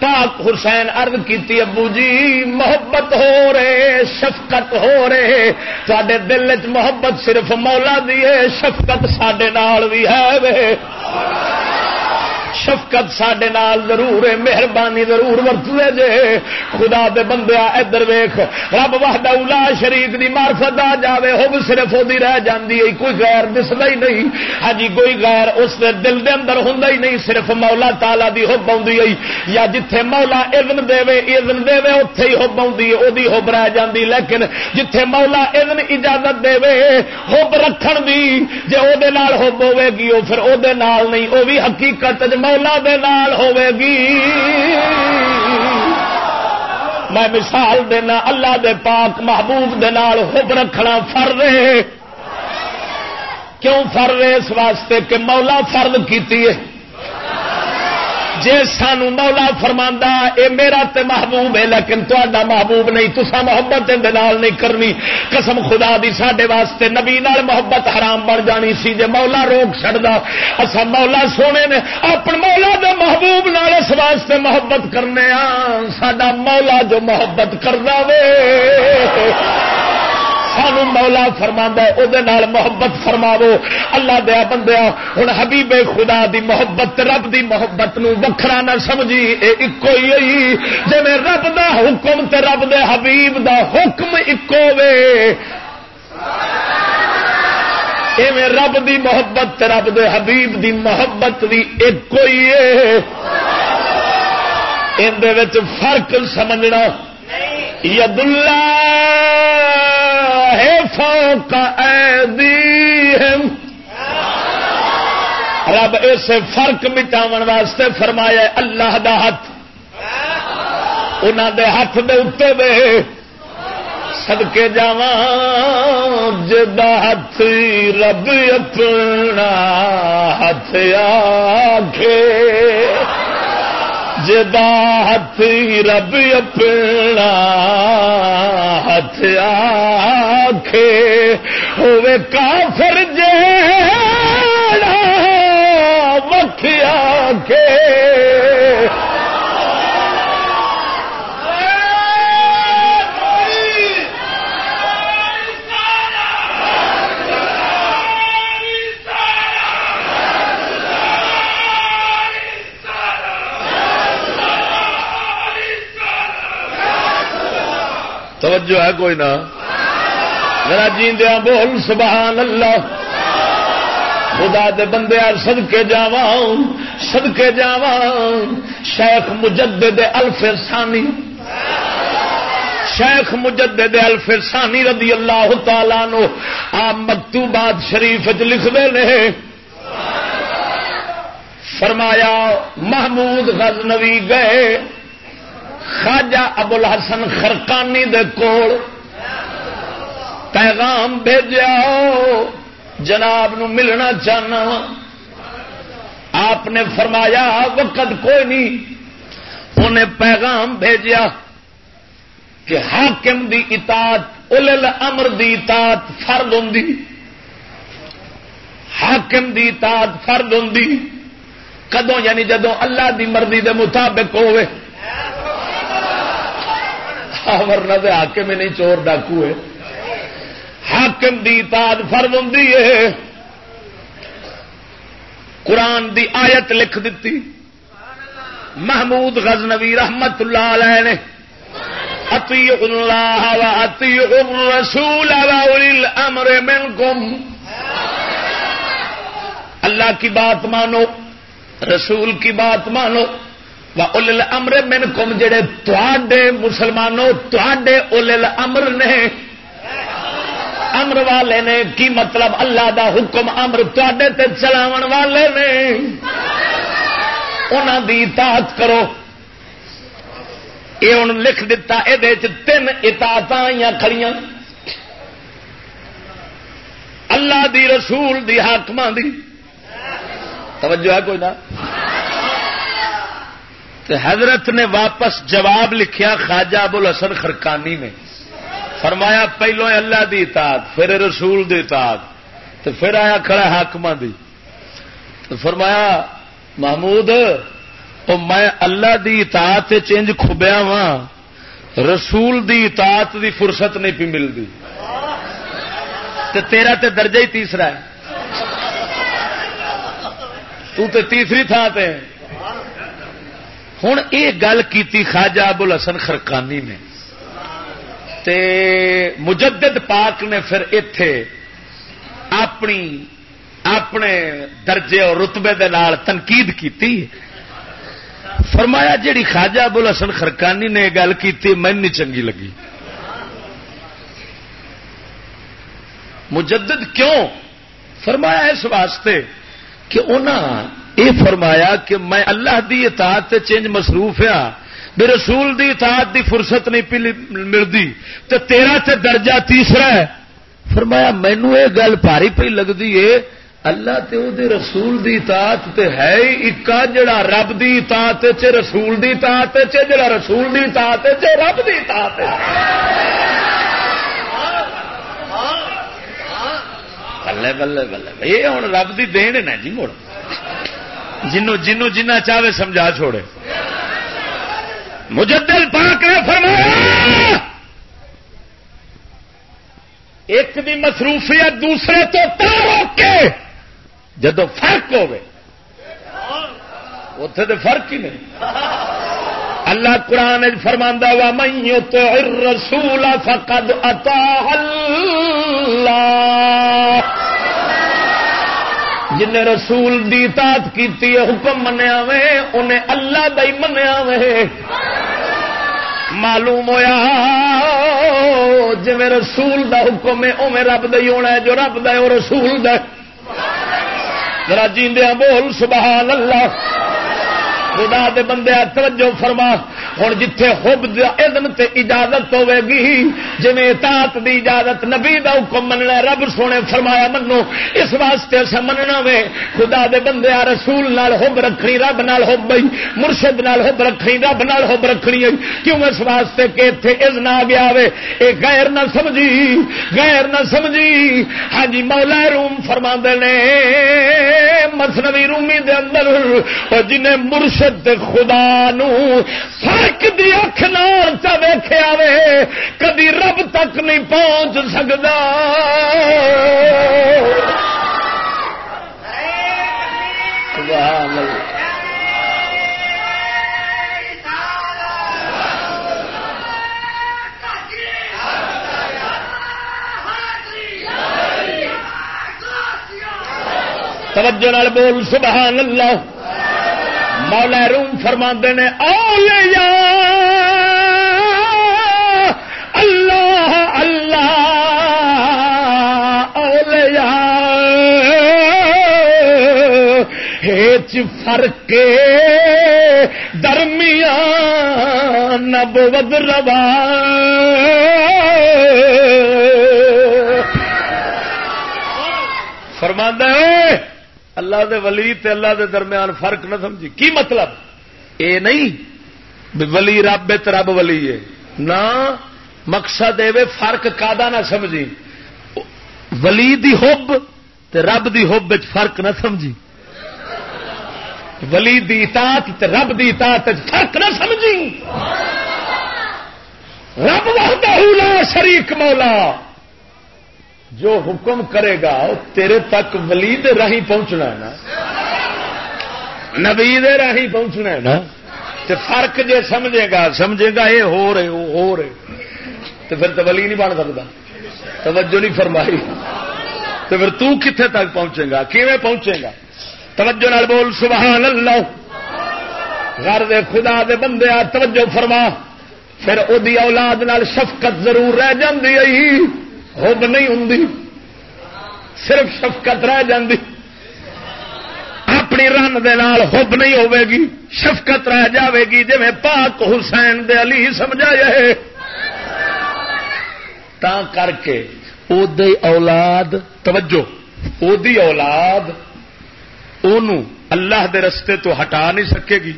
Speaker 2: پاک حسین ارد کی ابو جی محبت ہو رہے، شفقت ہو رہے۔ تے دل چ محبت صرف مولا دی شفقت سڈے بھی ہے۔ شفقت سڈے نال ضرور ہے، مہربانی ضرور ورتنے جے۔ خدا دے بندیا ادھر ویخ رب وحد اولا شریف دی مارفت آ جائے وہ صرف وہ رہ جاتی ہے، کوئی غیر دستا ہی نہیں۔ ہاں جی، کوئی غیر اس دے دل دے اندر ہوں ہی نہیں، صرف مولا تالا دی ہوب آئی یا جتھے مولا اذن دے اذن دے اتے ہی ہوب آئی وہ ہوب رہ جاتی لیکن جتھے مولا اذن اجازت دے ہوب رکھن دی جی وہ ہوب ہوے گی وہ پھر وہ نہیں وہ بھی حقیقت مولا دے نال ہوے گی میں مثال دینا، اللہ دے پاک محبوب دے نال حب رکھنا فر رہے کیوں فر رہے اس واسطے کہ مولا فرد کیتی ہے۔ جی سان مولا فرما اے میرا تے محبوب ہے، لیکن تا محبوب نہیں تسا محبت نہیں کرنی۔ قسم خدا دی سڈے واسطے نبی نال محبت حرام بن جانی سی، جے مولا روک چڑھتا اصا مولا سونے نے اپنے مولا دے محبوب نال اس واسطے محبت کرنے ہاں۔ سڈا مولا جو محبت کرنا وے۔ سانو مولا فرما محبت فرماو اللہ دیا بندیا ہوں حبیب خدا دی محبت، رب دی محبت نو وکھرا نہ سمجھی ایکو ہی جی رب دا حکم تے رب دے حبیب دا حکم ایکو وے۔ ایویں رب دی محبت رب دے حبیب دی محبت بھی ایک ہی اندر فرق سمجھنا۔ ید اللہ فوق ایدیہم۔ رب اسے فرق مٹاو واسطے فرمایا اللہ دا ہاتھ۔ انہوں دے ہاتھ دے اتنے دے سدکے جا جا ہاتھ رب اپنا ہاتھ آکھے۔ جدا ہاتھ رب اپنا ہاتھ آکھے ہوے کافر جے وکھ آکھے توجہ ہے کوئی نہ میرا جیندیا بول سبحان اللہ خدا دے بندے سدکے جا سدکے جا شیخ مجدد الف ثانی۔ شیخ مجدد الف ثانی رضی اللہ تعالی نو آپ مکتوبات شریف چ لکھتے ہیں فرمایا، محمود غزنوی گئے۔ خاجا ابو الحسن خرکانی دے کول پیغام بھیجا جناب نو ملنا چاہنا۔ آپ نے فرمایا وقت کوئی نہیں۔ انہیں پیغام بھیجا کہ حاکم دی اطاعت اول امر دی اطاعت فرد ہوں حاکم دی اطاعت فرد ہوں کدو یعنی جدو اللہ دی مرضی دے مطابق ہوئے۔ ورنہ تو حاکم نہیں، چور ڈاکو ہے۔ حاکم دی تاج فرد ہوں قرآن دی آیت لکھ دیتی محمود غزنوی رحمت اللہ علیہ نے۔ اتی اللہ و اتی الرسول الامر منکم۔ اللہ کی بات مانو، رسول کی بات مانو۔ ال امر من کم جڑے تے مسلمانوں تے ال امر نے۔ امر والے نے کی مطلب؟ اللہ دا حکم امر تے چلاو والے نے۔ انہوں دی اطاعت کرو۔ یہ ہوں لکھ دتا یہ تین اطاعت کھڑی اللہ دی رسول دی حاکم دی۔ توجہ ہے کوئی نہ؟ حضرت نے واپس جواب لکھیا خواجہ ابو الحسن خرکانی نے۔ فرمایا، پہلو اللہ دی اطاعت، پھر رسول دی اطاعت۔ تو پھر آیا کھڑا حاکم دی۔ تو فرمایا، محمود، او میں اللہ دی اطاعت چینج کھبیا وا رسول دی اطاعت دی فرصت نہیں پی ملتی تیرا تے درجہ ہی تیسرا ہے۔ تو تے تیسری تھان تے۔ ہوں یہ گل کی خواجہ ابو الحسن خرکانی نے۔ تے مجدد پاک نے پھر اتے اپنی اپنے درجے اور رتبے دے نال تنقید کی فرمایا جیڑی خواجہ ابو الحسن خرکانی نے گل کی من نہیں چنگی لگی۔ مجدد کیوں؟ فرمایا اس واسطے کہ انہاں یہ فرمایا کہ میں اللہ دی اطاعت تے چینج مصروف ہاں بے رسول دی اطاعت دی فرصت نہیں ملتی تو تیرا تے درجہ تیسرا ہے۔ فرمایا مینو یہ گل پاری پی لگتی ہے اللہ تے او دے رسول دی اطاعت تے ہے اکا جڑا رب دی اطاعت چ رسول دی اطاعت چ جڑا رسول دی اطاعت چ رب دی اطاعت بلے بلے بلے یہ ہوں رب دی دین ہے نا جی مڑ۔ جنو جنو جنہ چاہے سمجھا چھوڑے۔ مجدل پاک نے فرمایا، ایک دی مصروفیت دوسرے تو روک کے جدو فرق ہوے اتے تو فرق ہی نہیں۔ اللہ قرآن فرماندہ وا میں تو رسول فقد اتا اللہ جن رسول دی تات ہے، حکم منیا وے، انہیں اللہ دا ہی منیا وے۔ معلوم ہویا جی رسول دا حکم ہے او رب دا ہی ہونا ہے، جو رب دا ہے، وہ رسول دا ذرا جیندیاں بول، سبحان اللہ۔ خدا دے بندے توجہ فرما۔ ہوں جتھے حب اذن تے اجازت ہوے گی جی اطاعت دی اجازت نبی دا حکم مننا رب سونے فرمایا منو اس واسطے اسا مننا وے، خدا دے بندے رسول نال حب رکھنی، رب نال حب بئی، مرشد نال حب رکھنی، رب نال حب رکھنی ہے کیوں اس واسطے کہ ایتھے اذن آ گیا وے؟ اے غیر نہ سمجھی، غیر نہ سمجھی۔ ہاں جی مولا روم فرما نے مسنوی رومی دے اندر جنہیں مرشد خدا نو فرق دی اکھ نال چا ویخیا وے کدی رب تک نہیں پہنچ سکتا توجہ بول، سبحان اللہ۔ مولا روم فرما نے اولیاء اللہ اللہ اولیاء ہیچ فرق درمیان نبود روا۔ فرما ہے اللہ دے ولی تے اللہ دے درمیان فرق نہ سمجھی۔ کی مطلب؟ اے نہیں ولی رب رب ولی ہے۔ نہ مقصد اے فرق کا نہ سمجھی۔ ولی دی حب تے رب دی حب فرق نہ سمجھی۔ ولی دی اطاعت تے رب دی اطاعت فرق نہ سمجھی۔ رب وحدہ لا شریک مولا۔ جو حکم کرے گا تیرے تک ولی راہی پہنچنا ہے نا۔ نبی راہی پہنچنا ہے نا۔ تو فرق جے سمجھے گا سمجھے گا یہ ہو رہے، وہ ہو رہے۔ تو پھر تو ولی نہیں بن سکتا۔ توجہ نہیں فرمائی۔ تو پھر تو کتنے تک پہنچے گا؟ کیویں پہنچے گا؟ توجہ نال بول، سبحان اللہ۔ گھر دے خدا دے بندے، آ توجہ فرما۔ پھر وہ اولاد نال شفقت ضرور رہ جاتی حب نہیں ہوں صرف شفقت رہ جاندی۔ اپنی رن دے نال حب نہیں ہوے گی، شفقت رہ جاوے گی جی پاک حسین دے علی سمجھا جائے تا کر کے او دی اولاد، توجہ، او دی اولاد اونوں اللہ دے رستے تو ہٹا نہیں سکے گی۔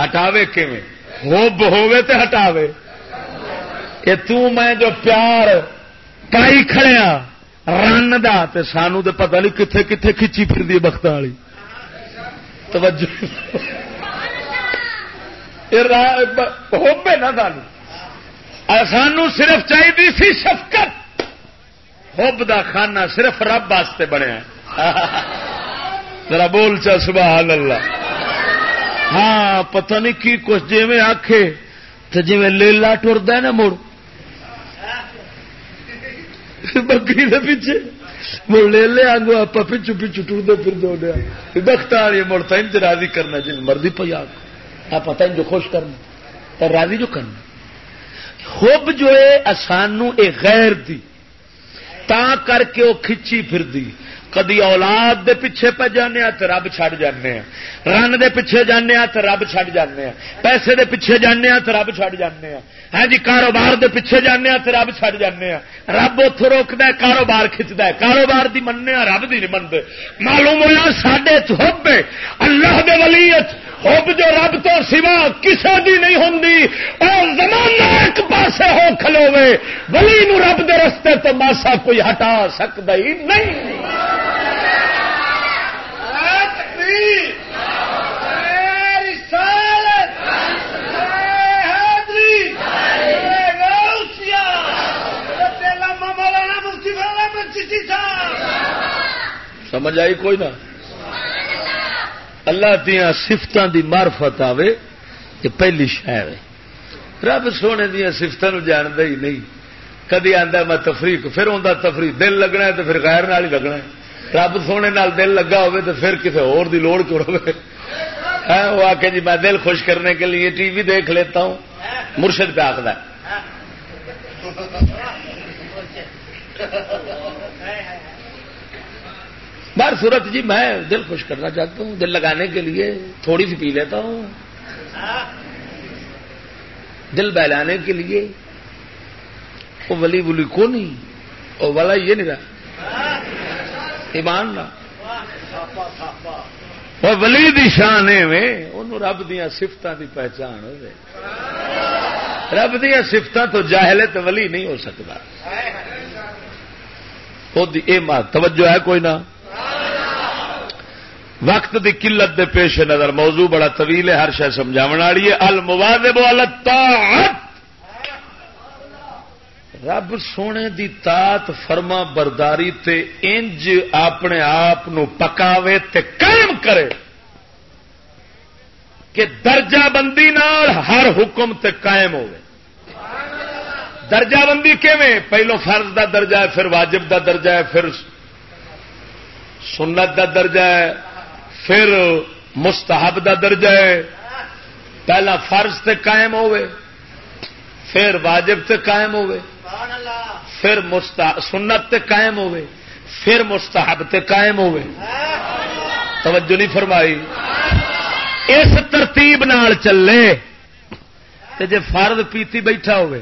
Speaker 2: ہٹاوے کیویں؟ ہوب ہووے تے ہٹاوے۔ کہ تو میں جو پیار پائی کھڑیا ہاں، رن دا تے سانو تے پتہ نہیں کتنے کتنے کھچی پھر دی بخت والی۔ توجہ۔ ہوبے نا سانو سانو صرف چاہیے سی شفقت۔ ہوب دا خانہ صرف رب واسطے بنیا ذرا بول چا، سبحان اللہ۔ ہاں پتہ نہیں کی کچھ جی میں آخے تو جی لیلا ٹرد نا مڑ۔ بکری دے پیچھے۔ مڑ لے لے آگو آپ پیچھو پیچھو ٹرتے پھر دو دیا بخت آ رہی ہے، مڑ تین راضی کرنا جن مرضی پہ آگ آپ پتہ جو خوش کرنا پر راضی جو کرنا۔ خوب جو ہے سانو اے غیر دی۔ تا کر کے وہ کھچی پھر دی۔ کدی اولاد دے پیچھے پہ جانے تو رب چڈ جانے رن دے پیچھے جانے تو رب چڈ جانے پیسے دے پیچھے جانے تو رب چڈ جانے ہاں جی کاروبار دے پیچھے جانے تو رب چڈ جانے رب اتو روکد کاروبار کھچد کاروبار دی مننے رب دی نہیں منتے معلوم ہوا سڈے ہوب اللہ دے ولیت ہوب جو رب تو سوا کسی دی نہیں ہوں اور زمانہ ایک پاسے ہو کھلوے۔ ولی نو رب دے رستے تو ماسا کوئی ہٹا سکتا ہی نہیں۔ سمجھ آئی کوئی نہ؟ اللہ دیا سفتوں دی مارفت آوے، یہ پہلی شہر ہے۔ رب سونے دیا سفتوں جانتا ہی نہیں۔ کدی آتا میں تفریح پھر آتا تفریح دل لگنا ہے تو پھر غیر نال ہی لگنا ہے۔ رب سونے نال دل لگا ہوئے تو پھر کسی اور دی لوڑ کیوں رہے ہاں، وہ آ کے جی میں دل خوش کرنے کے لیے ٹی وی دیکھ لیتا ہوں۔ مرشد پہ آخر بار صورت جی میں دل خوش کرنا چاہتا ہوں۔ دل لگانے کے لیے تھوڑی سی پی لیتا ہوں۔ دل بہلانے کے لیے وہ ولی بلی کو نہیں وہ والا یہ نہیں رہا۔ ایمان نہ۔ وہ ولی دی شان ان رب دیا سفت دی پہچان ہو جائے رب دیا سفت تو جاہلے تو ولی نہیں ہو سکتا۔ توجہ ہے کوئی نہ۔ وقت دی قلت دے پیش نظر، موضوع بڑا طویل ہے، ہر شہ سمجھا والی ہے۔ المواد رب سونے دی تات فرما برداری تے انج اپنے آپ پکاوے تے قائم کرے کہ درجہ بندی نال ہر حکم تے قائم ہوئے۔ درجہ بندی کیویں؟ پہلو فرض دا درجہ ہے، پھر واجب دا درجہ ہے، پھر سنت دا درجہ ہے، پھر مستحب دا درجہ ہے۔ پہلا فرض تے قائم ہوئے، پھر واجب تے قائم ہوئے۔ پھر سنت تے قائم ہوئے۔ پھر مستحب تے قائم ہوئے۔ توجہ نہیں فرمائی۔ اس ترتیب نال چلے۔ تے جے فرد پیتی بیٹھا ہوئے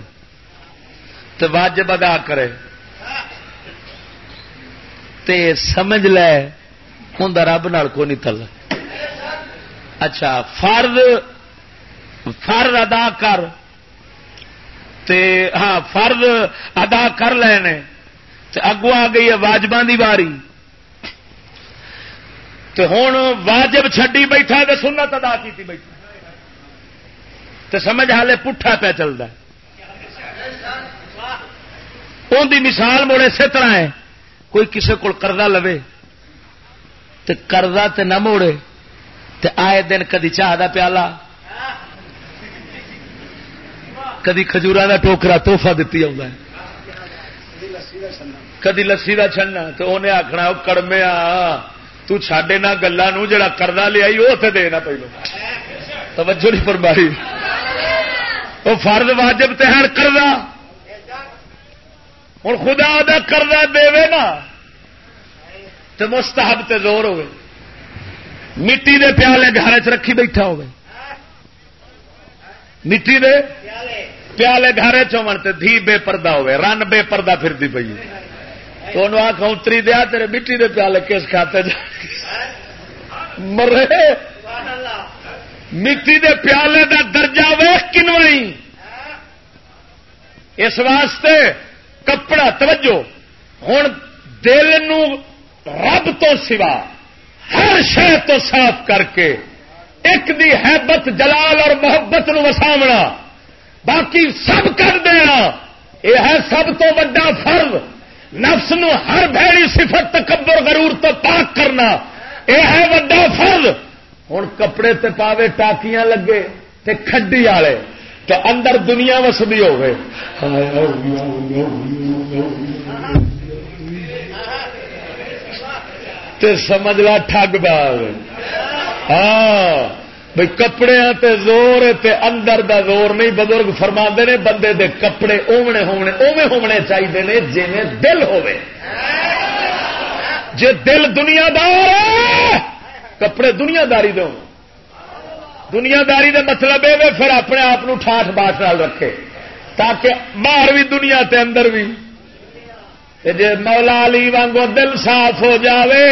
Speaker 2: تو واجب ادا کرے۔ تے سمجھ لے، ہوں رب نال کو نہیں تل اچھا فرد فرد ادا کر۔ تے ہاں فرد ادا کر لے اگو آ گئی ہے واجبان دی باری تے ہوں واجب چڈی بیٹھا تو سنت ادا کی بیٹھا تے سمجھ حالے پٹھا پہ چلتا ان دی مثال موڑے اسی طرح ہے۔ کوئی کسی کو کردہ لوے تے کردہ تے نہ موڑے تے آئے دن کدی چاہ دا پیالہ کدی کھجورا کا ٹوکرا توحفہ دیتی آ کدی لسی کا چھنا تو انہیں آخنا کڑمے تے نہ گلوں جڑا کردہ لیا وہ اتنے دینا پہلو۔ توجہ نہیں فرمائی۔ وہ فرد واجب تہن کردہ۔ ہوں خدا دا کردہ دے نا۔ تو مستحب تے زور ہوئے مٹی دے پیالے گھر چ رکھی بیٹھا ہوئے مٹی دے؟ پیالے گھر چمن دھی بے پردہ ہوئے، رن بے پردہ پھرتی پی تو انہوں آخ اتری دیا، تیرے مٹی دے پیالے کس کھاتے جا مرے۔ مٹی دے پیالے دا درجہ ویخ کنو نہیں۔ اس واسطے کپڑا، توجہ ہوں دل نو رب تو سوا ہر شہ تو صاف کر کے ایک دی حیبت، جلال اور محبت نو وساونا باقی سب کر دینا یہ ہے سب تو وا فرض۔ نفس نو ہر بھڑی صفت تکبر غرور تو پاک کرنا۔ یہ ہے وا فرض۔ ہوں کپڑے تے پاوے ٹاکیاں لگے تے کھڈی والے تے اندر دنیا وسدی ہوگی سمجھ لا ٹھگ باغ ہاں۔ بھائی کپڑے تے زور تے اندر دا زور نہیں، بزرگ فرما نے بندے دے کپڑے اونے ہونے اوے ہونے چاہیے نے جی دل ہوے جے دل دنیا دار کپڑے دنیا داری دو دنیا داری کا مطلب یہ پھر اپنے آپ ٹھاٹ باٹ رکھے، تاکہ باہر بھی دنیا تے اندر بھی جی مولا علی وانگو دل صاف ہو جاوے۔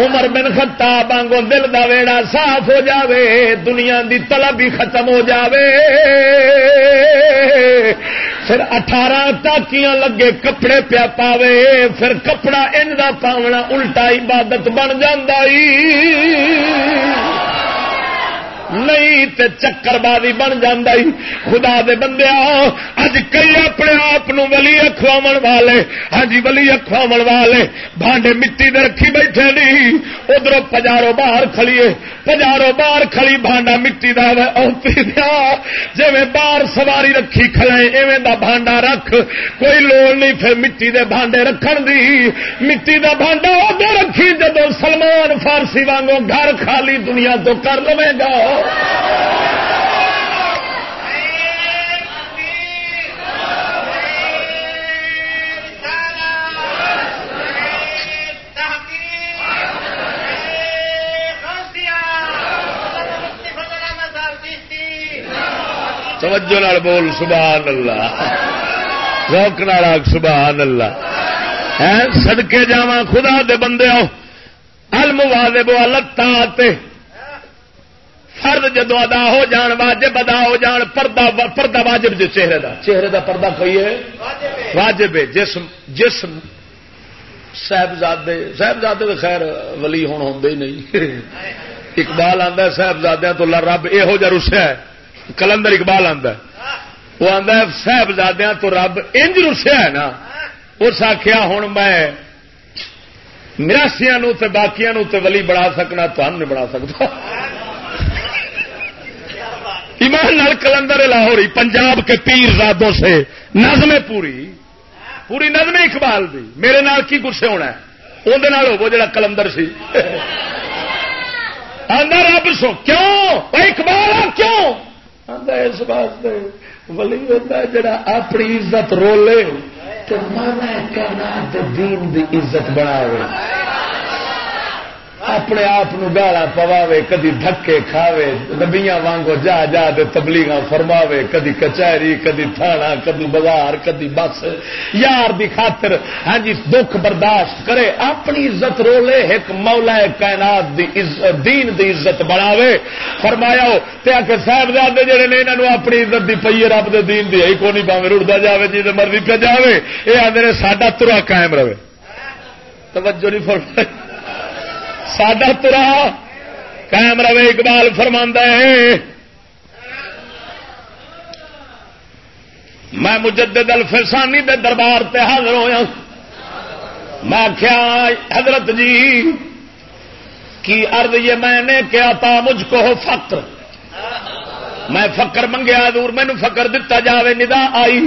Speaker 2: عمر بن خطاب آنگو دل دا ویڑا صاف ہو جاوے، دنیا دی طلب ہی ختم ہو جاوے۔ پھر اٹھارہ ٹاکیاں لگے کپڑے پیا پاوے، پھر کپڑا ان کا پاونا، الٹا عبادت بن جی نہیں تے چکر بازی بن جی خدا دے بندے اج کئی اپنے آپ ولی اخواو والے۔ ہاں جی ولی اخواو والے۔ بانڈے مٹی دے رکھی بیٹھے نہیں ادھر پجارو باہر کھلیے پجارو باہر کھلی بانڈا مٹی دا دیا۔ جی باہر سواری رکھی کھلے ایویں دا بانڈا رکھ۔ کوئی لوڑ نہیں پھر مٹی دے بانڈے رکھن دی۔ مٹی دا بانڈا ادھر رکھی جدو سلمان فارسی وانگو گھر خالی دنیا تو کر لوے گا۔ توجہ نال بول، سبحان اللہ۔ روک نال سبحان اللہ۔ سدکے جا خدا دے بندے المواز بو لتا فرد جدو ادا ہو جان، واجب ادا ہو جان، پردہ پردہ واجب جو چہرے دا۔ چہرے دا پردہ کوئی ہے؟ واجب ہے۔ جسم جسم صاحبزادے صاحبزادے تو خیر ولی ہوں ہوں ہی نہیں۔ اقبال آتا صاحبزادیا تو رب یہو جہ رسیا ہے۔ کلندر اقبال آتا وہ آتا ہے صاحبزادیا تو رب انج رسیا ہے نا۔ اس آخیا ہوں میں مراسیا باقیا ولی بنا سکنا تمہیں نہیں بنا سکتا۔ ایمان نال کلندر لاہوری، پنجاب کے پیر زادوں سے، نظم پوری۔ پوری نظم اقبال دی۔ میرے نال کی گسے ہونا ہے؟ اندر ہو جڑا کلندر سی۔ اندر رب سو، کیوں؟ اقبال، کیوں؟ اس بات ولی ہوتا ہے جڑا اپنی عزت رولے۔ تو مانا کرنا دین دی عزت بنا اپنے آپ گالا پواوے، کدی دھکے کھاوے، نبیاں وانگو جا جا دے تبلیغ فرماوے، کدی کچہری، کدی تھانا کدی بازار، کدی بس۔ یار دی خاطر ہاں جی دکھ برداشت کرے، اپنی عزت رولے، ایک مولا کائنات دی عزت دین دی عزت بناوے۔ فرمایا ہو، تے آ صاحبزادے جڑے نے انہاں اپنی عزت دی پئی رب دے دین دی، ہی کونی پاوے رڑدا جاوے جی مرضی پہ جاوے۔ اے آندے ساڈا ترا قائم رہے۔ توجہ نہیں فرمائی۔ ساڈا ترا۔ قائم رہے، اقبال فرما ہے۔ میں مجدد الفسانی دے دربار تے حاضر ہوا میں کیا حضرت جی کی ارد یہ میں نے کیا تھا مجھ کو ہو فقر۔ میں فقر منگیا دور مینو فقر دتا جاوے، ندا آئی۔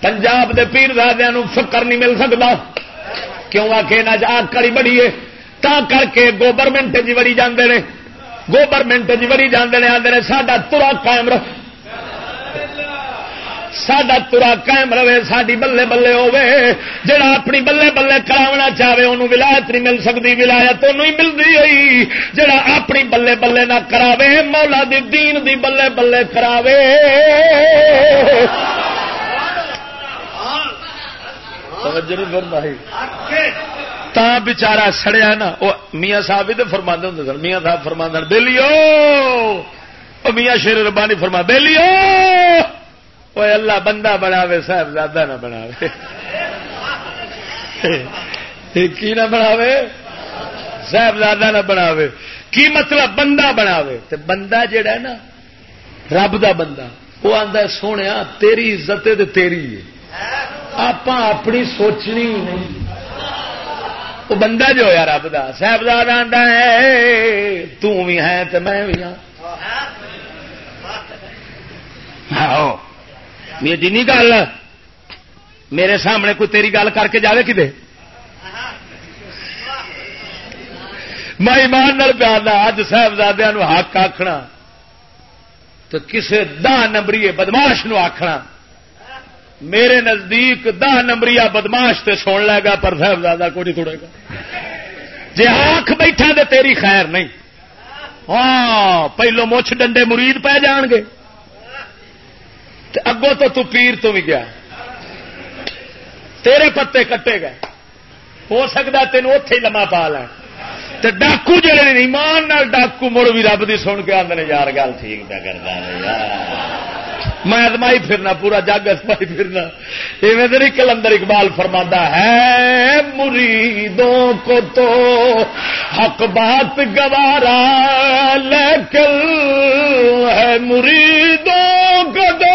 Speaker 2: پنجاب دے پیر دادیا فقر نہیں مل سکتا کیوں آ کے نہ آگ کڑی بڑی ہے۔ تا کر کے گوورمنٹ جی وڑی جاندے نے گوورمنٹ جی وڑی جاندے نے آدھے ساڈا ترا قائم رکھ سڈا ترا قائم رہے ساری بلے بلے ہوے جڑا اپنی بلے بلے کراونا چاہے انہوں ولایت نہیں مل سکتی ولایت انہوں ہی ملتی ہوئی۔ جڑا اپنی بلے بلے نہ کراوے مولا دی دین دی بلے بلے کراوے۔ تا بچارا سڑیا نا، وہ میاں صاحب بھی تو فرما ہوں سن، میاں صاحب فرما بہلیو میاں شیر ربانی فرما بہلیو وہ اللہ بندہ بناوے صاحب زیادہ نہ بناوے۔ کی نہ بناوے؟ صاحب زیادہ نہ بناوے۔ کی مطلب بندہ بناوے؟ تے بندہ جڑا ہے نا، رب دا بندہ۔ وہ آتا سونے تیری عزت تیری ہے۔ آپ اپنی سوچنی نہیں۔ وہ بندہ جو ہوا رب کا صاحبزاد آتا ہے تھی ہے تو میں بھی ہاں۔ جنی گل، میرے سامنے کوئی تیری گل کر کے جائے کدے؟ میں ایمان پیار اج صاحبزاد حق آخنا تو کسے دہ نمبری بدماش نو آخنا میرے نزدیک دہ نمبری بدماش تے سن لے گا، پر صاحب زیادہ کو نہیں توڑے گا۔ جی آخ بیٹھا دے تیری خیر نہیں۔ ہاں پہلو مچھ ڈنڈے مرید پہ جان گے۔ اگوں تو تو پیر تو بھی گیا۔ تیرے پتے کٹے گئے۔ ہو سکتا تین اتے ہی لما پا لے ڈاکو جڑے ایمان ڈاکو، مڑ بھی رب دی سن کے آدھے یار گل ٹھیک پہ کرتا میں ادمائی پھرنا، پورا جگ ازمائی پھرنا۔ ایویں نہیں کلندر اقبال فرما ہے مریدوں کو تو حق بات گوارا لیکن ہے مریدوں کو تو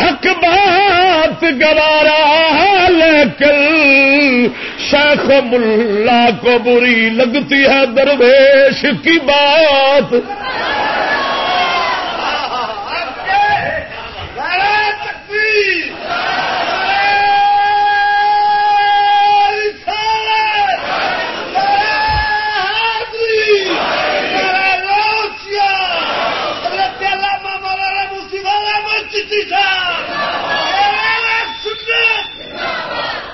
Speaker 2: حق بات گوارا لیکن شیخ ملا کو بری لگتی ہے درویش کی بات۔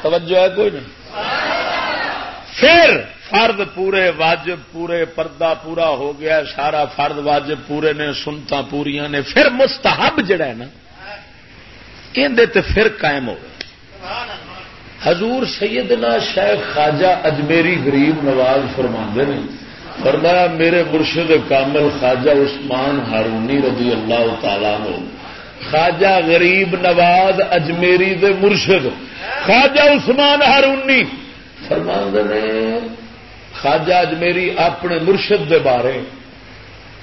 Speaker 2: توجہ ہے کوئی نہیں؟ پھر فرد پورے واجب، پورے پردہ پورا ہو گیا، سارا فرد واجب پورے نے سنتا پوریا نے، پھر مستحب جڑا ہے نا تے پھر قائم ہو حضور سیدنا شیخ خواجہ اجمیری غریب نواز فرما نے، فرمایا، میرے مرشد کامل خواجہ عثمان ہارونی رضی اللہ تعالی ہو خواجہ غریب نواز اجمیری دے مرشد، خواجہ عثمان ہارونی۔ فرما نے، خواجہ اجمیری اپنے مرشد دے بارے۔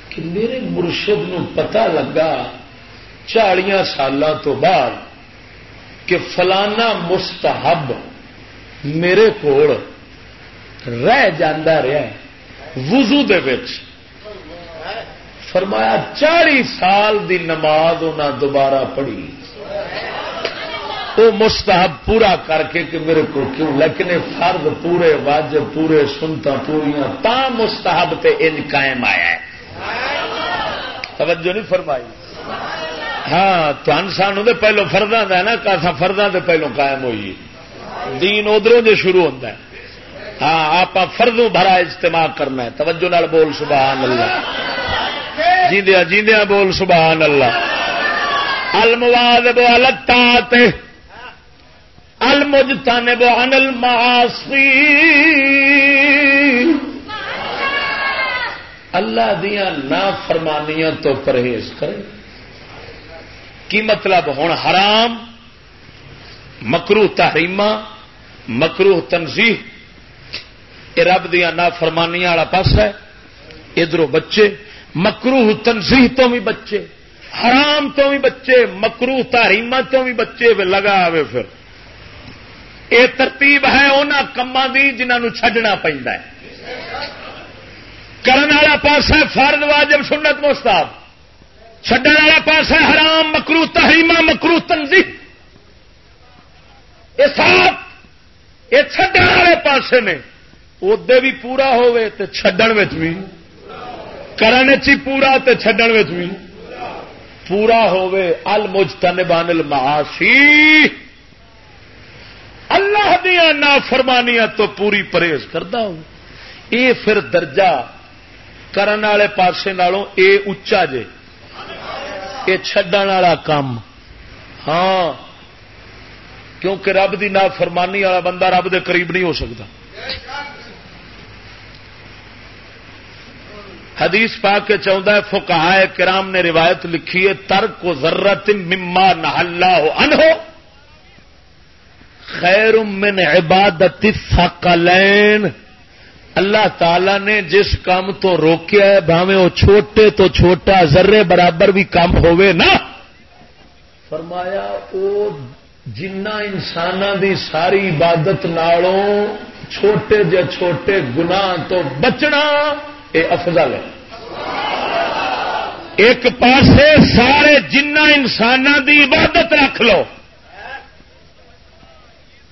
Speaker 2: کہ میرے مرشد نو پتہ لگا چالیا سال تو بعد کہ فلانا مستحب میرے کو رہ جانا رہا وزو فرمایا، چالی سال دی نماز انہیں دوبارہ پڑھی۔ وہ مستحب پورا کر کے کہ میرے کو کیوں؟ لیکن فرد پورے واجب، پورے سنتا پوریا تا مستحب تے ان قائم آیا ہے۔ توجہ نہیں فرمائی۔ ہاں تن سانو تو پہلو فرداں کا نا کاسا فرداں تو پہلو قائم ہوئی۔ دین ادھروں جو شروع ہوتا ہے۔ ہاں آپ فردوں بھرا اجتماع کرنا ہے۔ توجہ نال بول، سبحان اللہ۔ جیندیا جیندیا بول سبحان اللہ۔ المواد بو الگتا المجتا نے بو انل معاصی اللہ دیا نا فرمانیاں تو پرہیز کرے۔ کی مطلب؟ ہوں حرام مکرو تحریما مکرو تنظیم یہ رب دیا نا فرمانیاں والا پاس ہے۔ ادھر بچے مکرو تنظیم تو بھی بچے، حرام تو بھی بچے مکرو تحریما تو بھی بچے لگا آئے پھر۔ یہ ترتیب ہے ان کما کی جنہوں چڈنا پہ کرنے والا پاس ہے فرد، واجب، سنت مستاب چڈن والا پاس ہے حرام مکرو تحریما مکرو تنظیم یہ سات یہ چڈن والے پاسے نے ادے بھی پورا ہوے چڈن بھی کرن چی پورا چڈن بھی پورا ہوئے المجتنبان المعاصی۔ اللہ دیا نافرمانیاں تو پوری پرہیز کرتا ہوں۔ یہ پھر درجہ کرن والے پاسے نالوں اے اچا جے۔ یہ چڈن والا کام ہاں۔ کیونکہ رب دی نا فرمانی والا بندہ رب دے قریب نہیں ہو سکتا۔ حدیث پا کے چاہتا ہے فکا کرام نے روایت لکھی ہے، ترک کو ضرورت مما نہ انہو خیر من عبادت ثقلین اللہ تعالی نے جس کام تو روکیا ہے بھاوے وہ چھوٹے تو چھوٹا، ذرے برابر بھی کام ہوئے نا۔ فرمایا، وہ جنہ انسان دی ساری عبادت نالوں چھوٹے جے چھوٹے گناہ تو بچنا۔ یہ افضل ہے۔ ایک پاسے سارے جنہ انسان دی عبادت رکھ لو۔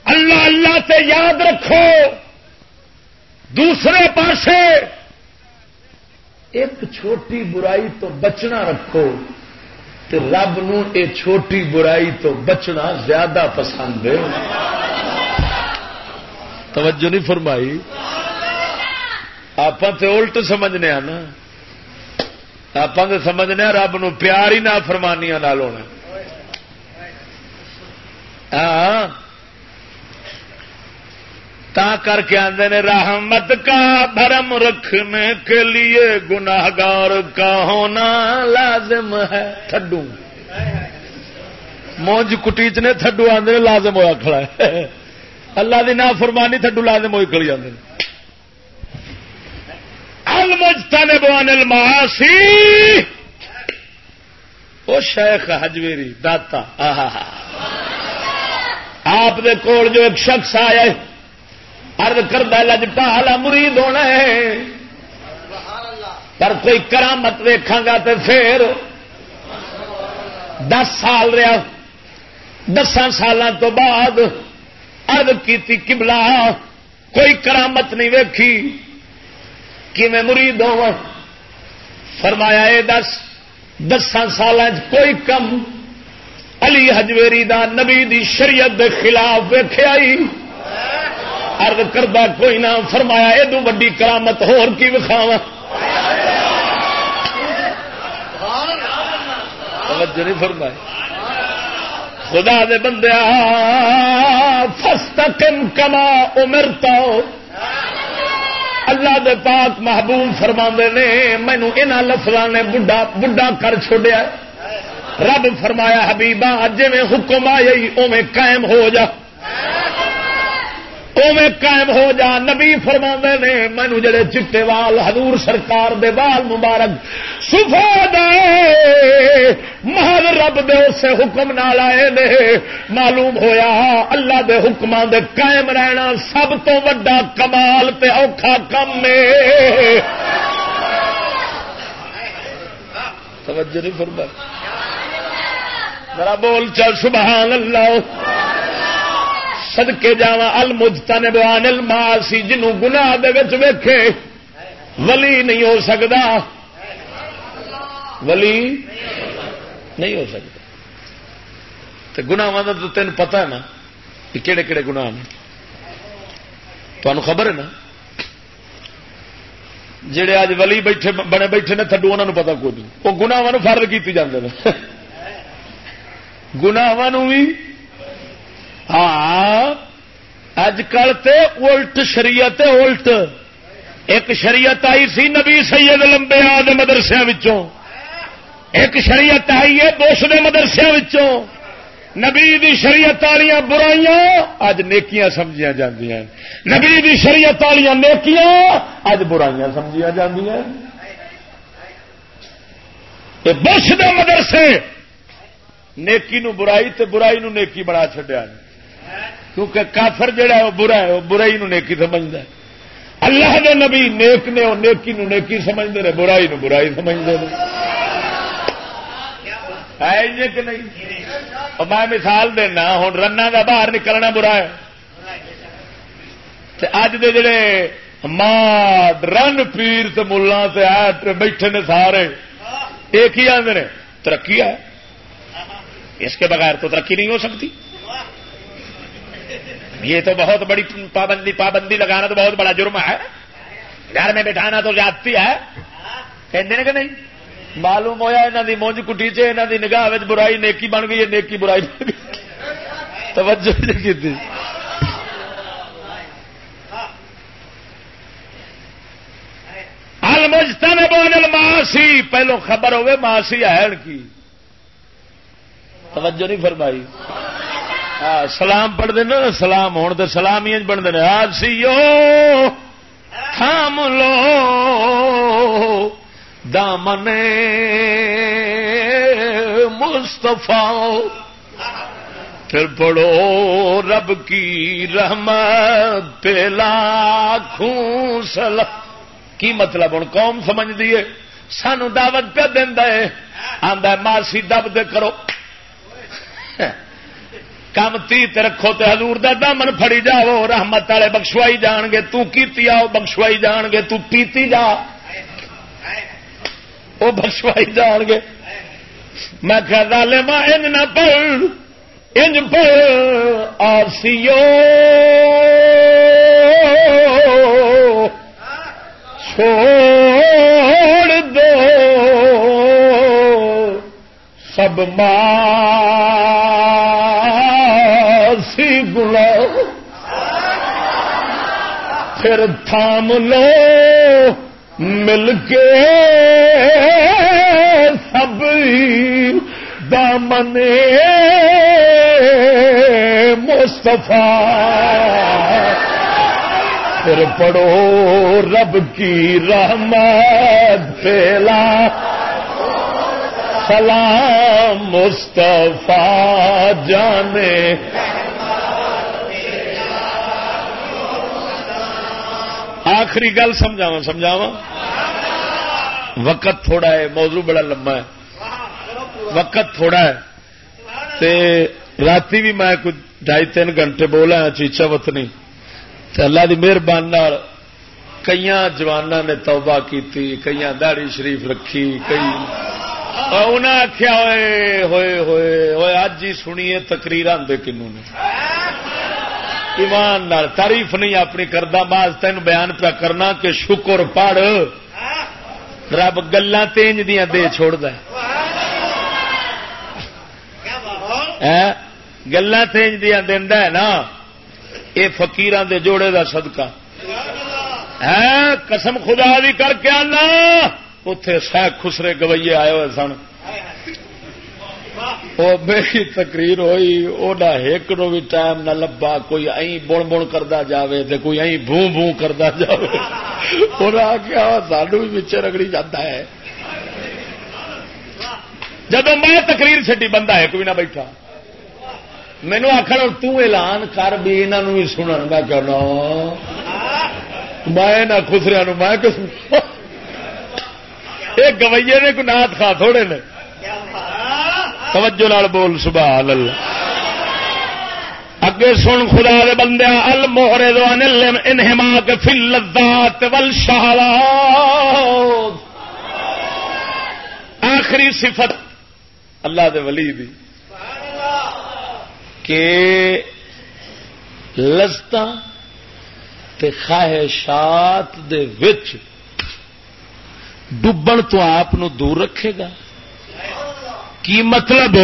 Speaker 2: اللہ اللہ سے یاد رکھو۔ دوسرے پاسے ایک چھوٹی برائی تو بچنا رکھو تو رب نو اے چھوٹی برائی تو بچنا زیادہ پسند ہے۔ توجہ نہیں فرمائی۔ آپ تو الٹ سمجھنے ہاں نا۔ آپ تو سمجھنے ہاں رب نو پیار ہی نہ فرمانیاں نال ہونا۔ ہاں۔ تا کر کے آدھے نے رحمت کا بھرم رکھنے کے لیے گناگار کا ہونا لازم ہے۔ تھڈو۔ مونج کٹیچ نے تھڈو آدھے لازم ہوا کھڑا ہے۔ اللہ دی نا فرمانی تھڈو لازم ہوئی کھڑی آدھے المجتا نے بوان الماسی وہ شیخ ہجویری داتا. آپ دے کول جو ایک شخص آیا ارد کردہ لجپالا مرید ہونا ہے۔ پر کوئی کرامت ویکھا گا تو پھر دس سال رہا۔ دسان سال تو بعد ارد کی کبلا کوئی کرامت نہیں ویکھی۔ کہ میں مرید ہوا فرمایا، اے دس دسان سال کوئی کم علی ہجویری دا نبی دی شریعت دے خلاف ویخیا ارد کردہ کوئی نہ، فرمایا ادو وڈی کرامت ہور کی وکھاوا نہیں فرمایا خدا دے بندے فستقم کما امرتا۔ اللہ دے پاک محبوب فرما نے مینو یہاں لفظوں نے بڈا کر چھوڑیا۔ رب فرمایا حبیبہ جی حکم آئی اوے قائم ہو جا۔ اوے قائم ہو جا، نبی فرما نے مینو جڑے چٹے وال حضور سرکار دے وال مبارک سفا دے محل رب دے اسے حکم نال آئے نے، معلوم ہویا اللہ دے حکم دے قائم رہنا سب تو وڈا کمال تے اوکھا کم ہے۔ توجہ نہیں فرما ذرا بول چل، سبحان اللہ۔ سدکے جا المجتا نے بوان المال سی جنوں گنا ویکھے، ولی نہیں ہو سکتا ولی نہیں ہو سکتا تو گنا تو تین پتا ہے نا کہ کہڑے کہڑے گنا تمہیں خبر ہے نا؟ جڑے اج ولی بیٹھے، بنے بیٹھے نے تھڈو انہوں پتا کوئی نہیں۔ وہ گناواں فرد کی جاتے ہیں گناواں بھی ہاں۔ اج کل تے الٹ شریعت الٹ۔ ایک شریعت آئی سی نبی سید لمبے آد مدرسے ایک شریعت آئی ہے دوسرے مدرسے نبی دی شریعت والی برائیاں اج نیکیاں سمجھیا جاندیاں۔ نبی دی شریعت والی نیکیاں اج برائیاں سمجھیا جاندیاں۔ بش دے مدرسے، نیکی نو برائی تے برائی نو نیکی بڑا چڈیا کیونکہ کافر جڑا ہے وہ برا ہے، وہ برائی نو نیکی سمجھتا ہے۔ اللہ دے نبی نیک نے وہ نیکی نو نیکی سمجھتے رہے، برائی نو برائی سمجھتے رہے۔ ہے کہ نہیں؟ میں مثال دینا، ہوں رنا کا باہر نکلنا برا ہے۔ اج دے جڑے ماں رن پیر ملا بیٹھے نے سارے، ایک ہی آدھے ترقی ہے۔ اس کے بغیر تو ترقی نہیں ہو سکتی۔ یہ تو بہت بڑی پابندی پابندی لگانا تو بہت بڑا جرم ہے۔ گھر میں بٹھانا تو جاتی ہے۔ کہ نہیں؟ معلوم ہوا یہاں کی مونج کٹی چاہ کی نگاہ برائی نیکی بن گئی ہے، نیکی برائی بن گئی۔ توجہ کی المجتا بول ماسی پہلو خبر ہوئے ماسی ہے کی توجہ نہیں فرمائی۔ ہاں سلام پڑھ دینا سلام ہوں تو سلام ہی بن دے آج سی تھام لو، دامن مستفا پھر پڑھو، رب کی رحمت پہلا خون سلا کی مطلب ہوں قوم سمجھ دیے سانو دعوت پہ دینا ہے۔ آدھا مارسی دب دے کرو۔ کم تی رکھو تے حضور دا دامن فڑی جاؤ، رحمت والے بخشوائی جان گے، تو کیتی آؤ، بخشوائی جان گے، تو پیتی جا۔ وہ بخشوائی جان گے۔ میں کہ ماں انج نہ پڑھ، انج پڑھ۔ آر سی چھوڑ دو۔ سب ماں پھر تھام لو، مل کے سب دامن مستفا پھر پڑھو رب کی رحمت، پھیلا۔ سلام مستفا جانے۔ آخری گل سمجھاوا سمجھاوا وقت تھوڑا ہے، موضوع بڑا لمبا ہے۔ وقت تھوڑا ہے۔ تے رات بھی میں کچھ ڈھائی تین گھنٹے بولا چیچا وطنی اللہ کی مہربانی کئی جوان نے توبہ کی کئی دہڑی شریف رکھی، کئی انہیں آخیا ہوئے ہوئے ہوئے ہوئے اج ہی سنیے تقریر آدھے کنو نے۔ ایمان نال تعریف نہیں اپنی کردہ باز تین بیان پہ کرنا کہ شکر پڑ رب گلا تینج دیا دے چھوڑ گلا تینج دیا دینا ہے نا۔ یہ فکیر دے جوڑے دا صدقہ۔ ہے قسم خدا بھی کر کے آنا۔ اتے سہ خسرے گوئیے آئے ہوئے سن۔ وہ میری تقریر ہوئی وہ نہ ایک نو بھی ٹائم نہ لبا کوئی ائی بن بن کرتا جائے تو کوئی ائی بو بو کرتا جائے انہیں آخیا سانو بھی پچھے رگڑی جاتا ہے جب میں تقریر چڈی بندہ ایک بھی نہ بیٹھا مینو آخر تلان کر بھی یہاں بھی سنن میں کہنا میں نہ خسریا میں کس یہ گوئیے نے کوئی نات کھا تھوڑے نے توجہ نال بول، سبحان اللہ۔ اگے سن خدا دے بندے الموہرے دو انہما کے فل لذات والشہوات۔ آخری صفت اللہ دے ولی دی۔ کہ لذت خواہشات دے وچ ڈبن تو آپ دور رکھے گا۔ کی مطلب؟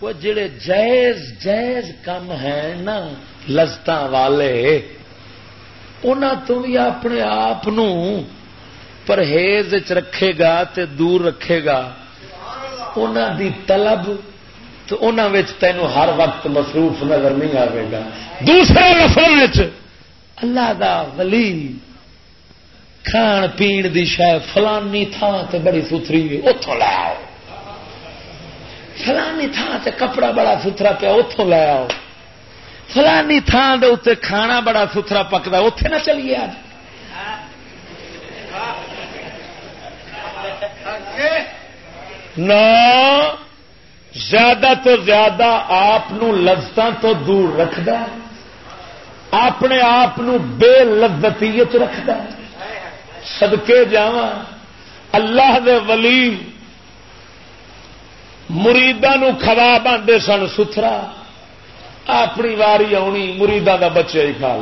Speaker 2: وہ جڑے جائز جائز کم ہیں نا لذت والے ان تو بھی اپنے آپ پرہیز رکھے گا تے دور رکھے گا۔ ان دی طلب تو ان تینوں ہر وقت مصروف نظر نہیں آئے گا۔ دوسرے لفظ اللہ دا ولی کھان پین دی شاید فلانی تھان تے بڑی ستھری اتوں لے آؤ۔ فلانی تھان سے کپڑا بڑا ستھرا پیا اتوں لے آؤ۔ فلانی تھان دے اتنے کھانا بڑا ستھرا پکتا اتے نہ چلیے آج۔ نہ، زیادہ تو زیادہ آپ لذت تو دور رکھد اپنے آپ بے لذتی رکھد سدکے جا اللہ دے ولی مریدان کھوا باندھے سن ستھرا۔ اپنی واری آنی مریدا کا بچے ہی کھا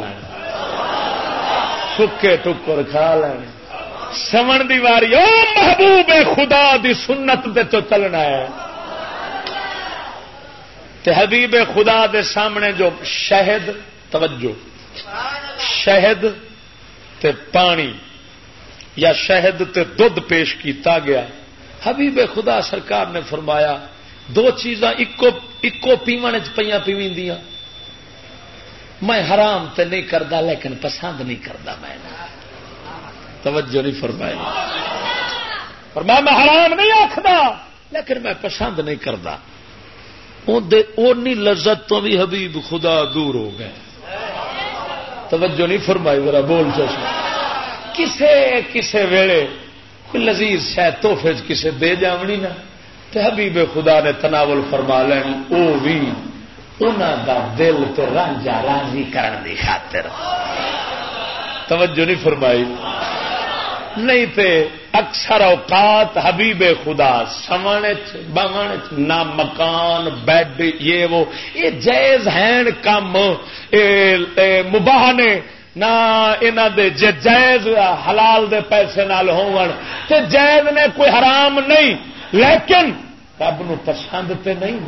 Speaker 2: سکے ٹکر کھا لینے سمن دی واری، او محبوب خدا دی سنت دے تو چلنا ہے تے حبیب خدا دے سامنے جو شہد، توجہ۔ شہد تے پانی یا شہد تے دودھ پیش کیتا گیا۔ حبیب خدا سرکار نے فرمایا، دو چیزاں اکو پیو پہ پیوی میں حرام تے نہیں کرتا لیکن پسند نہیں کرتا میں۔ توجہ نہیں فرمائی۔ فرمایا، میں حرام نہیں آخنا لیکن میں پسند نہیں کرتا اونی لذت تو بھی حبیب خدا دور ہو گئے۔ توجہ نہیں فرمائی، ذرا بول چاہ کسے کسے ویلے لذیذ شاید توحفے کسے دے جامنی نا تو حبیب خدا نے تناول فرما لین وہ بھی انہوں دا دل تو رانجا راضی کرن دی خاطر۔ توجہ نہیں فرمائی۔ نہیں تے اکثر اوقات حبیب خدا سمن بمن نہ مکان، بیڈ، یہ وہ، یہ جائز ہیں کم مباہ نے نہ دے جائز حلال دے پیسے نال ہون تے جائز نے کوئی حرام نہیں لیکن رب نو پسند تے نہیں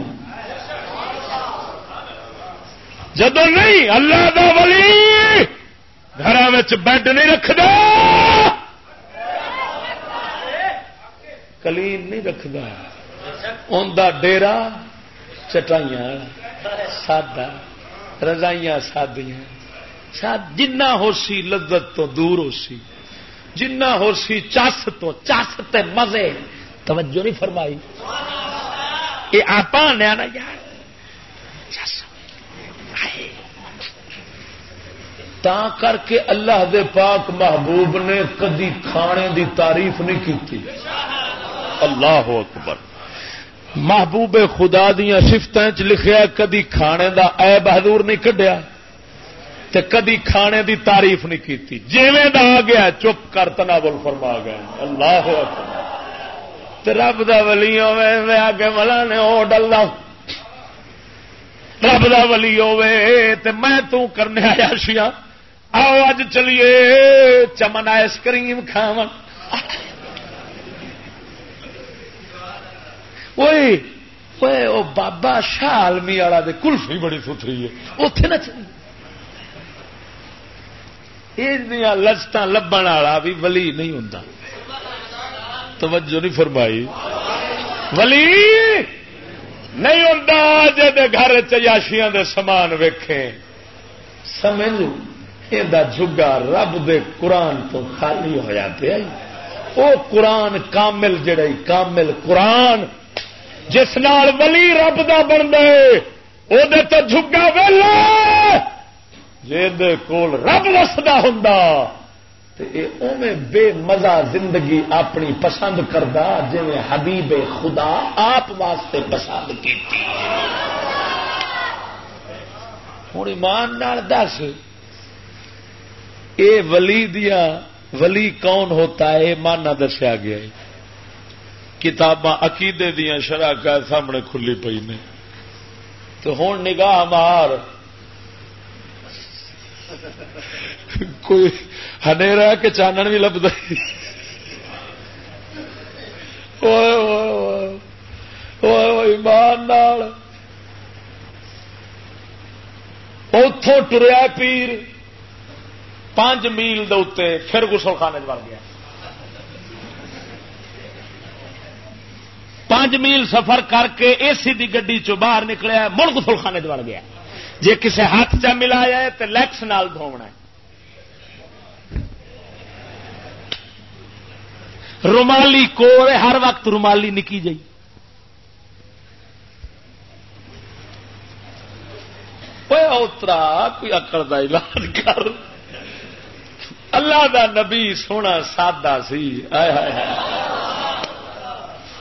Speaker 2: جدو نہیں اللہ دا ولی گھر بیڈ نہیں رکھدا کلیم نہیں رکھتا ان کا ڈیرا چٹائیاں سادہ رضائیاں سادیاں جنا ہو سی لذت تو دور ہو سی جنا ہو سی چس تو چس تے مزے۔ توجہ نہیں فرمائی۔ یہ آپ نا یار۔ تا کر کے اللہ دے پاک محبوب نے کدی کھانے دی تعریف نہیں کی اللہ اکبر۔ محبوب خدا دیا سفت لکھیا کدی کھانے دا اے بہادور نہیں کڈیا۔ تے کدی کھانے دی تعریف نہیں کی جیویں دا آ گیا، چپ کر تناول فرما گیا اللہ تے رب دا ولی ہوے ملا نے او ڈلا رب دا ولی ہوے تے میں تو کرنے آیا شیا آؤ اج چلیے، چمن آئس کریم کھاو وہ بابا شالمی والا کلفی بڑی ستری ہے۔ اتے نہ چلی یہ لذت لبن والا بھی ولی نہیں ہوں توجہ نہیں فرمائی۔ ولی نہیں ہوں جی گھر چیاشیاں دے سامان سمجھ یہ جگا رب دے قرآن تو خالی ہوا پیا وہ قرآن کامل جڑی کامل قرآن۔ جس نال ولی رب دا بن دے وہ تو جگا ویلا۔ جی کول رب وسدا ہوں بے مزہ زندگی اپنی پسند کرتا جی حبیب خدا آپ واسطے پسند کی ہوں ایمان دس، اے ولی دیا ولی کون ہوتا ہے؟ مانا دسیا گیا ہے۔ کتاباں، عقیدے دیا شرح سامنے کھلی پی نے۔ تو ہوں نگاہ مار کوئی ہنیرا کہ چانن بھی لبد ایمان اتوں ٹریا پیر، پانچ میل دے پھر گسل خانے بڑھ گیا۔ پانچ میل سفر کر کے اے سی دی گڈی چو باہر نکلیا مڑ گسل خانے بڑھ گیا۔ جی کسے ہاتھ چا ملایا ہے تو لیکس نال دھونا ہے۔ رومالی کور ہر وقت رومالی نکی جائی۔ اترا کوئی اکڑ کا علاج کر۔ اللہ دا نبی سونا سادہ سی۔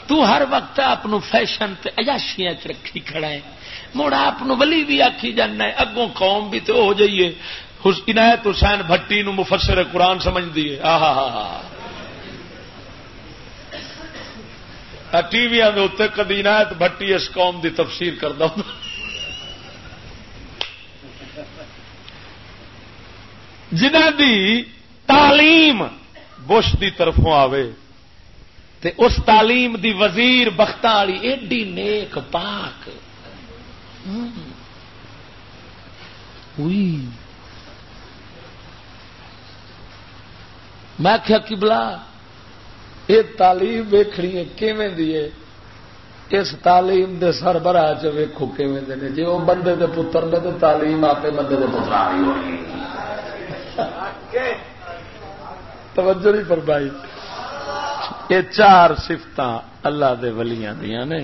Speaker 2: تو ہر وقت آپ فیشن اجاشیا چ رکھی کھڑا ہے۔ مڑ آپ ولی بھی آخی جانا ہے، اگوں قوم بھی تو ہو جائیے۔ عنایت حسین بھٹی نو مفسر قرآن سمجھ دیے آ ٹی وی اتنے کدی نایت بھٹی اس قوم دی تفسیر کرتا ہوں جنہ دی تعلیم بش دی طرفوں آوے، تے اس تعلیم دی وزیر بخت والی ایڈی نیک پاک۔ ہاں۔ میں کیا کبلا یہ تعلیم ویخنی ہے، کیویں دی ہے؟ اس تعلیم دے سربراہ چ ویکو کیویں دے جی وہ بندے دے پتر نے تو تعلیم آپ بندے دے پتر توجہ نہیں فرمائی۔ یہ چار سفت اللہ دے ولیاں دیا نے۔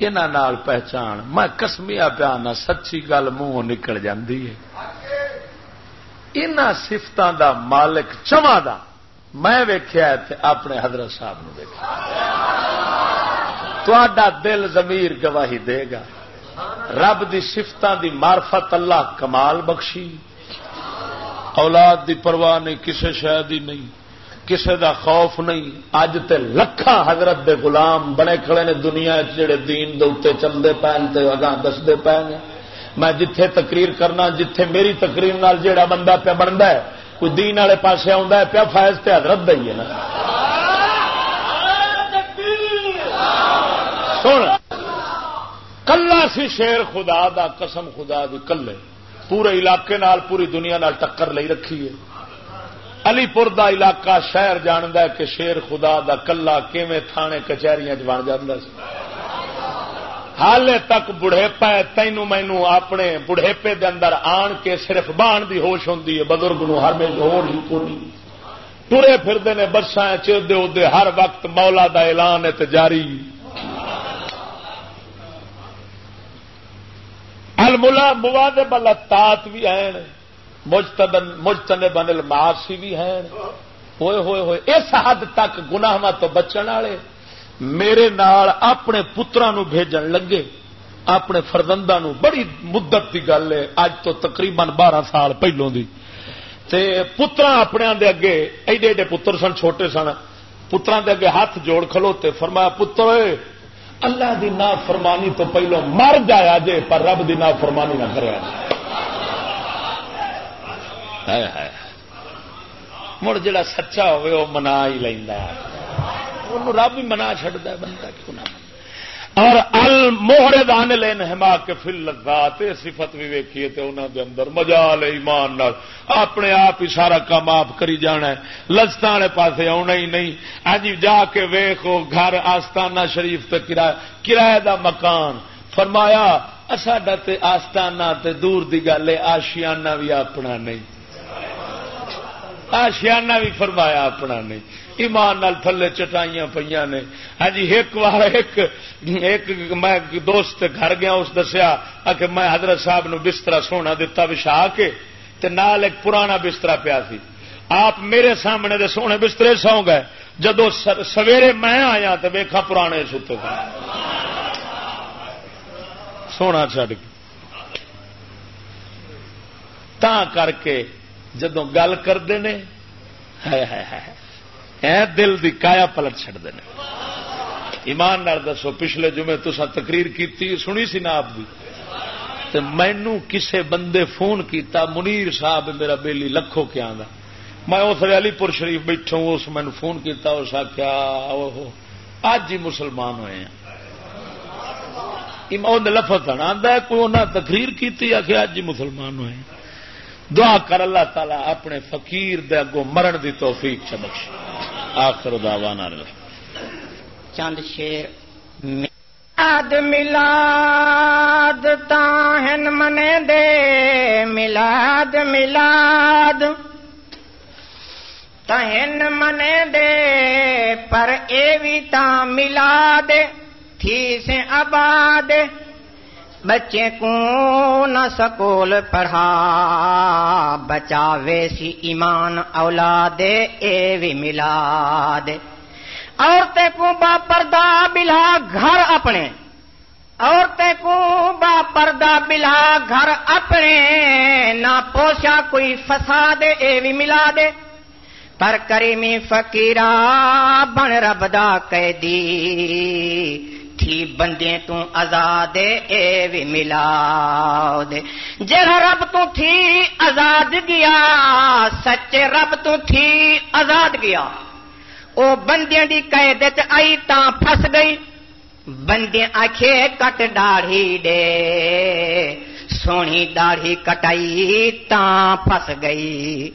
Speaker 2: یہاں پہچان۔ میں کسمیا پیانا سچی گل منہ نکل جاندی ہے۔ ان سفتوں دا مالک چواں دا۔ میں ویخیا اپنے حضرت صاحب نو تا دل زمیر گواہی دے گا۔ رب دی سفتوں دی مارفت اللہ کمال بخشی۔ اولاد دی پرواہ نہیں کسی شاید ہی نہیں۔ کسی دا خوف نہیں۔ اج تے لکھا حضرت دے غلام بنے کھڑے نے دنیا جڑے دین دے اتنے چلتے پے اگاں دستے پے میں جتھے تقریر کرنا، جتھے میری تقریر نال جیڑا بندہ پہ بنتا ہے، کوئی دین والے پاس آ پیا فائز تے حضرت دئی ہے نا۔ سن، کلا سی شیر خدا دا، قسم خدا دی کلے۔ پورے علاقے نال، پوری دنیا نال ٹکر لئی رکھی ہے۔ علی پور دا علاقہ شہر جاند کہ شیر خدا دا کلا کیویں تھانے کچہری بن جا حال تک بڑھےپا تینو مینو اپنے بڑھےپے دے اندر آن کے صرف بان دی ہوش ہوں بزرگ نو ہر میں ہو ٹرے پھرتے نے بسان چدے ادے ہر وقت مولا دا اعلان ہے جاری۔ الملا مواد بل تات بھی ہیں۔ مجتنے بنل ماسی بھی ہیں۔ ہوئے ہوئے ہوئے۔ اس حد تک گناہ تو بچن والے۔ میرے نال اپنے پترا نو بھیجن لگے۔ اپنے فردندا نو بڑی مدت کی گل ہے۔ اج تو تقریباً بارہ سال پہلوں دی۔ تے پترا اپنے دے اگے ایڈے ایڈے پتر سن، چھوٹے سن۔ پترا دے اگے ہاتھ جوڑ کھلوتے فرمایا، پتر اللہ دی نا فرمانی تو پہلو مر جایا جے، پر رب دی نا فرمانی نہ کرے مڑ جا سچا ہوئے وہ منا ہی لینا رب ہی منا چڈتا بندہ کیوں نہ اور الموہرے دان لین ہما کے فل لگا صفت بھی ویکھیے تے انہوں دے اندر مزا لے ایمان نال۔ اپنے آپ ہی سارا کام آپ کری جانا ہے۔ والے پاس آنا ہی نہیں۔ اج جا کے ویخو گھر آستانہ شریف تے کرایہ کرایہ دا مکان۔ فرمایا ساڈا تے آستانہ تے دور دی گل ہے، آشیانہ بھی اپنا نہیں۔ آشیانہ بھی فرمایا اپنا نہیں ایمان نال تھلے چٹائیاں پہ نے۔ ہاں جی ایک بار ایک ایک میں دوست گھر گیا، اس دسیا کہ میں حضرت صاحب نو بستر سونا دتا بچھا کے، تے نال ایک پرانا بستر پیا سی۔ آپ میرے سامنے دے سونے بسترے سو گئے۔ جدو سویرے میں آیا تو ویخا پرانے ستے۔ سونا چڈ کے۔ تا کر کے جدو گل کرتے ہیں دل دی کایا پلٹ چڈتے ہیں ایمان نال دسو، پچھلے جمعے تسا تقریر کی سنی سی نا آپ کی مینو کسے بندے فون کیتا، منیر صاحب میرا بیلی لکھو کیا میں اس علی پور شریف بیٹھا اس مینو فون کیتا، اس آخیا اج ہی مسلمان ہوئے ہیں۔ لفظ آتا کوئی انہیں تقریر کی آخر اج ہی مسلمان ہوئے دعا کر اللہ تعالی اپنے فقیر دے اگوں مرن دی توفیق چمکش. آخر دعوانا
Speaker 3: چند شیر. ملاد ملاد تاہن منے دے. ملاد ملاد تہن منے دے. پر اے بھی تا ملاد تھی سے آباد. بچے کو نہ سکول پڑھا بچا ویسی ایمان اولاد اے بھی ملا دے عورتیں کو با پردہ بلا گھر اپنے، عورتیں کو با پردہ بلا گھر اپنے، نہ پوشا کوئی فساد اے بھی ملا دے پر کریمی فقیرا بن رب دا قیدی تھی بندے تو آزاد، اے بھی ملا دے جڑا رب تو تھی آزاد گیا سچے رب تو تھی آزاد گیا۔ او بندیاں دی قید آئی تا پھس گئی۔ بندے آخے کٹ داڑھی دے۔ سونی داڑھی کٹائی تا پھس گئی۔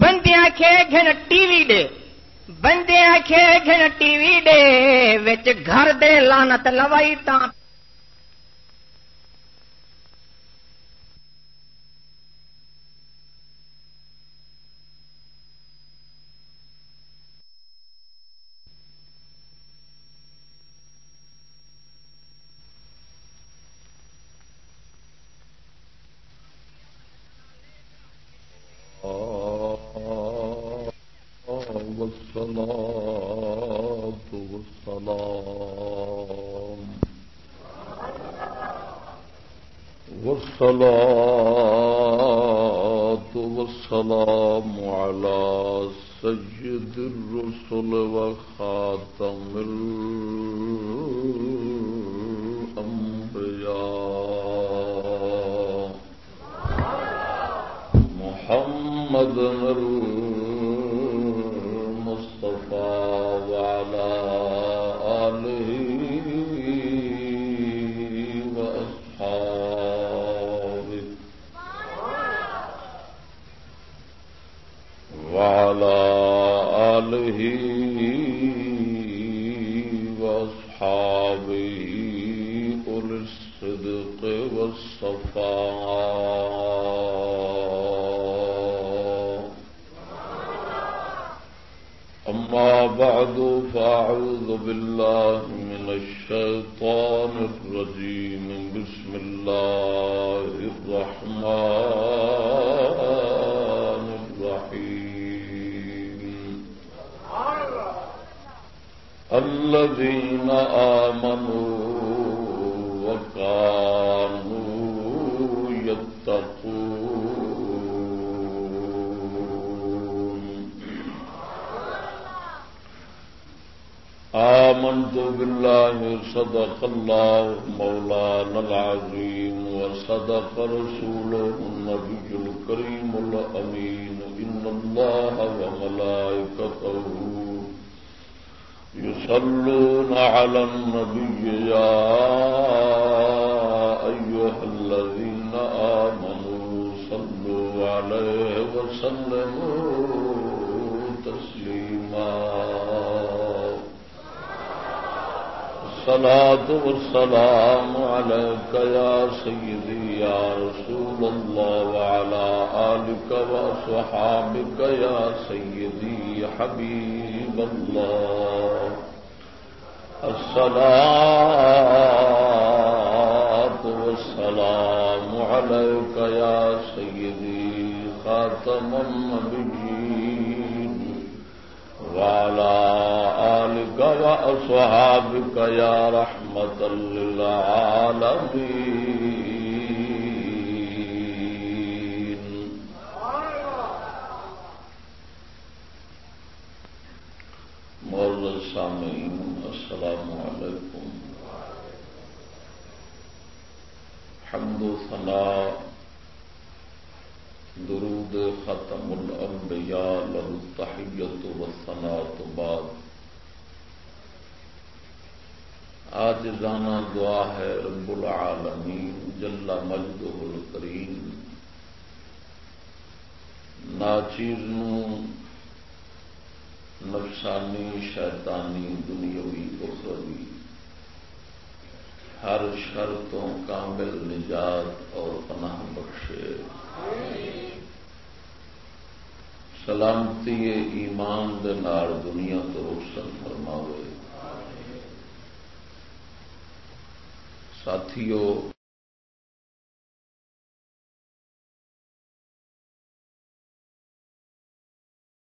Speaker 3: بندے آخے گھن ٹی وی دے۔ بندے آخے ٹی وی دے وچ گھر دے لانت لوائی تا
Speaker 1: والصلاة والسلام على سيد الرسل وخاتم وأصحابه أولي الصدق والصفاء. أما بعد فأعوذ بالله من الشيطان الرجيم. بسم الله الرحمن الذين آمنوا وكانوا يتقون. آمنت بالله صدق الله مولانا العظيم وصدق رسوله النبي الكريم الأمين. إن الله وملائكته يصلون على النبي يا أيها الذين آمنوا صلوا عليه وسلموا تسليما. الصلاة والسلام عليك يا سيدي يا رسول الله وعلى آلك وأصحابك يا سيدي حبيب الله. الصلاة والسلام عليك يا سيدي خاتم النبيين وعلى آلك وأصحابك يا رحمة للعالمين. مول سامعین السلام علیکم. حمد و ثناء درود ختم الانبیاء له التحیت والثناء تو بعد. آج جانا دعا ہے رب العالمین، جل مجدہ الکریم. ناچیز نفسانی شیطانی، دنیاوی، اخروی۔ ہر شرطوں کامل نجات اور پناہ بخشے۔ سلامتی ایمان دے نال دنیا تو روشن فرماوے۔ ساتھیوں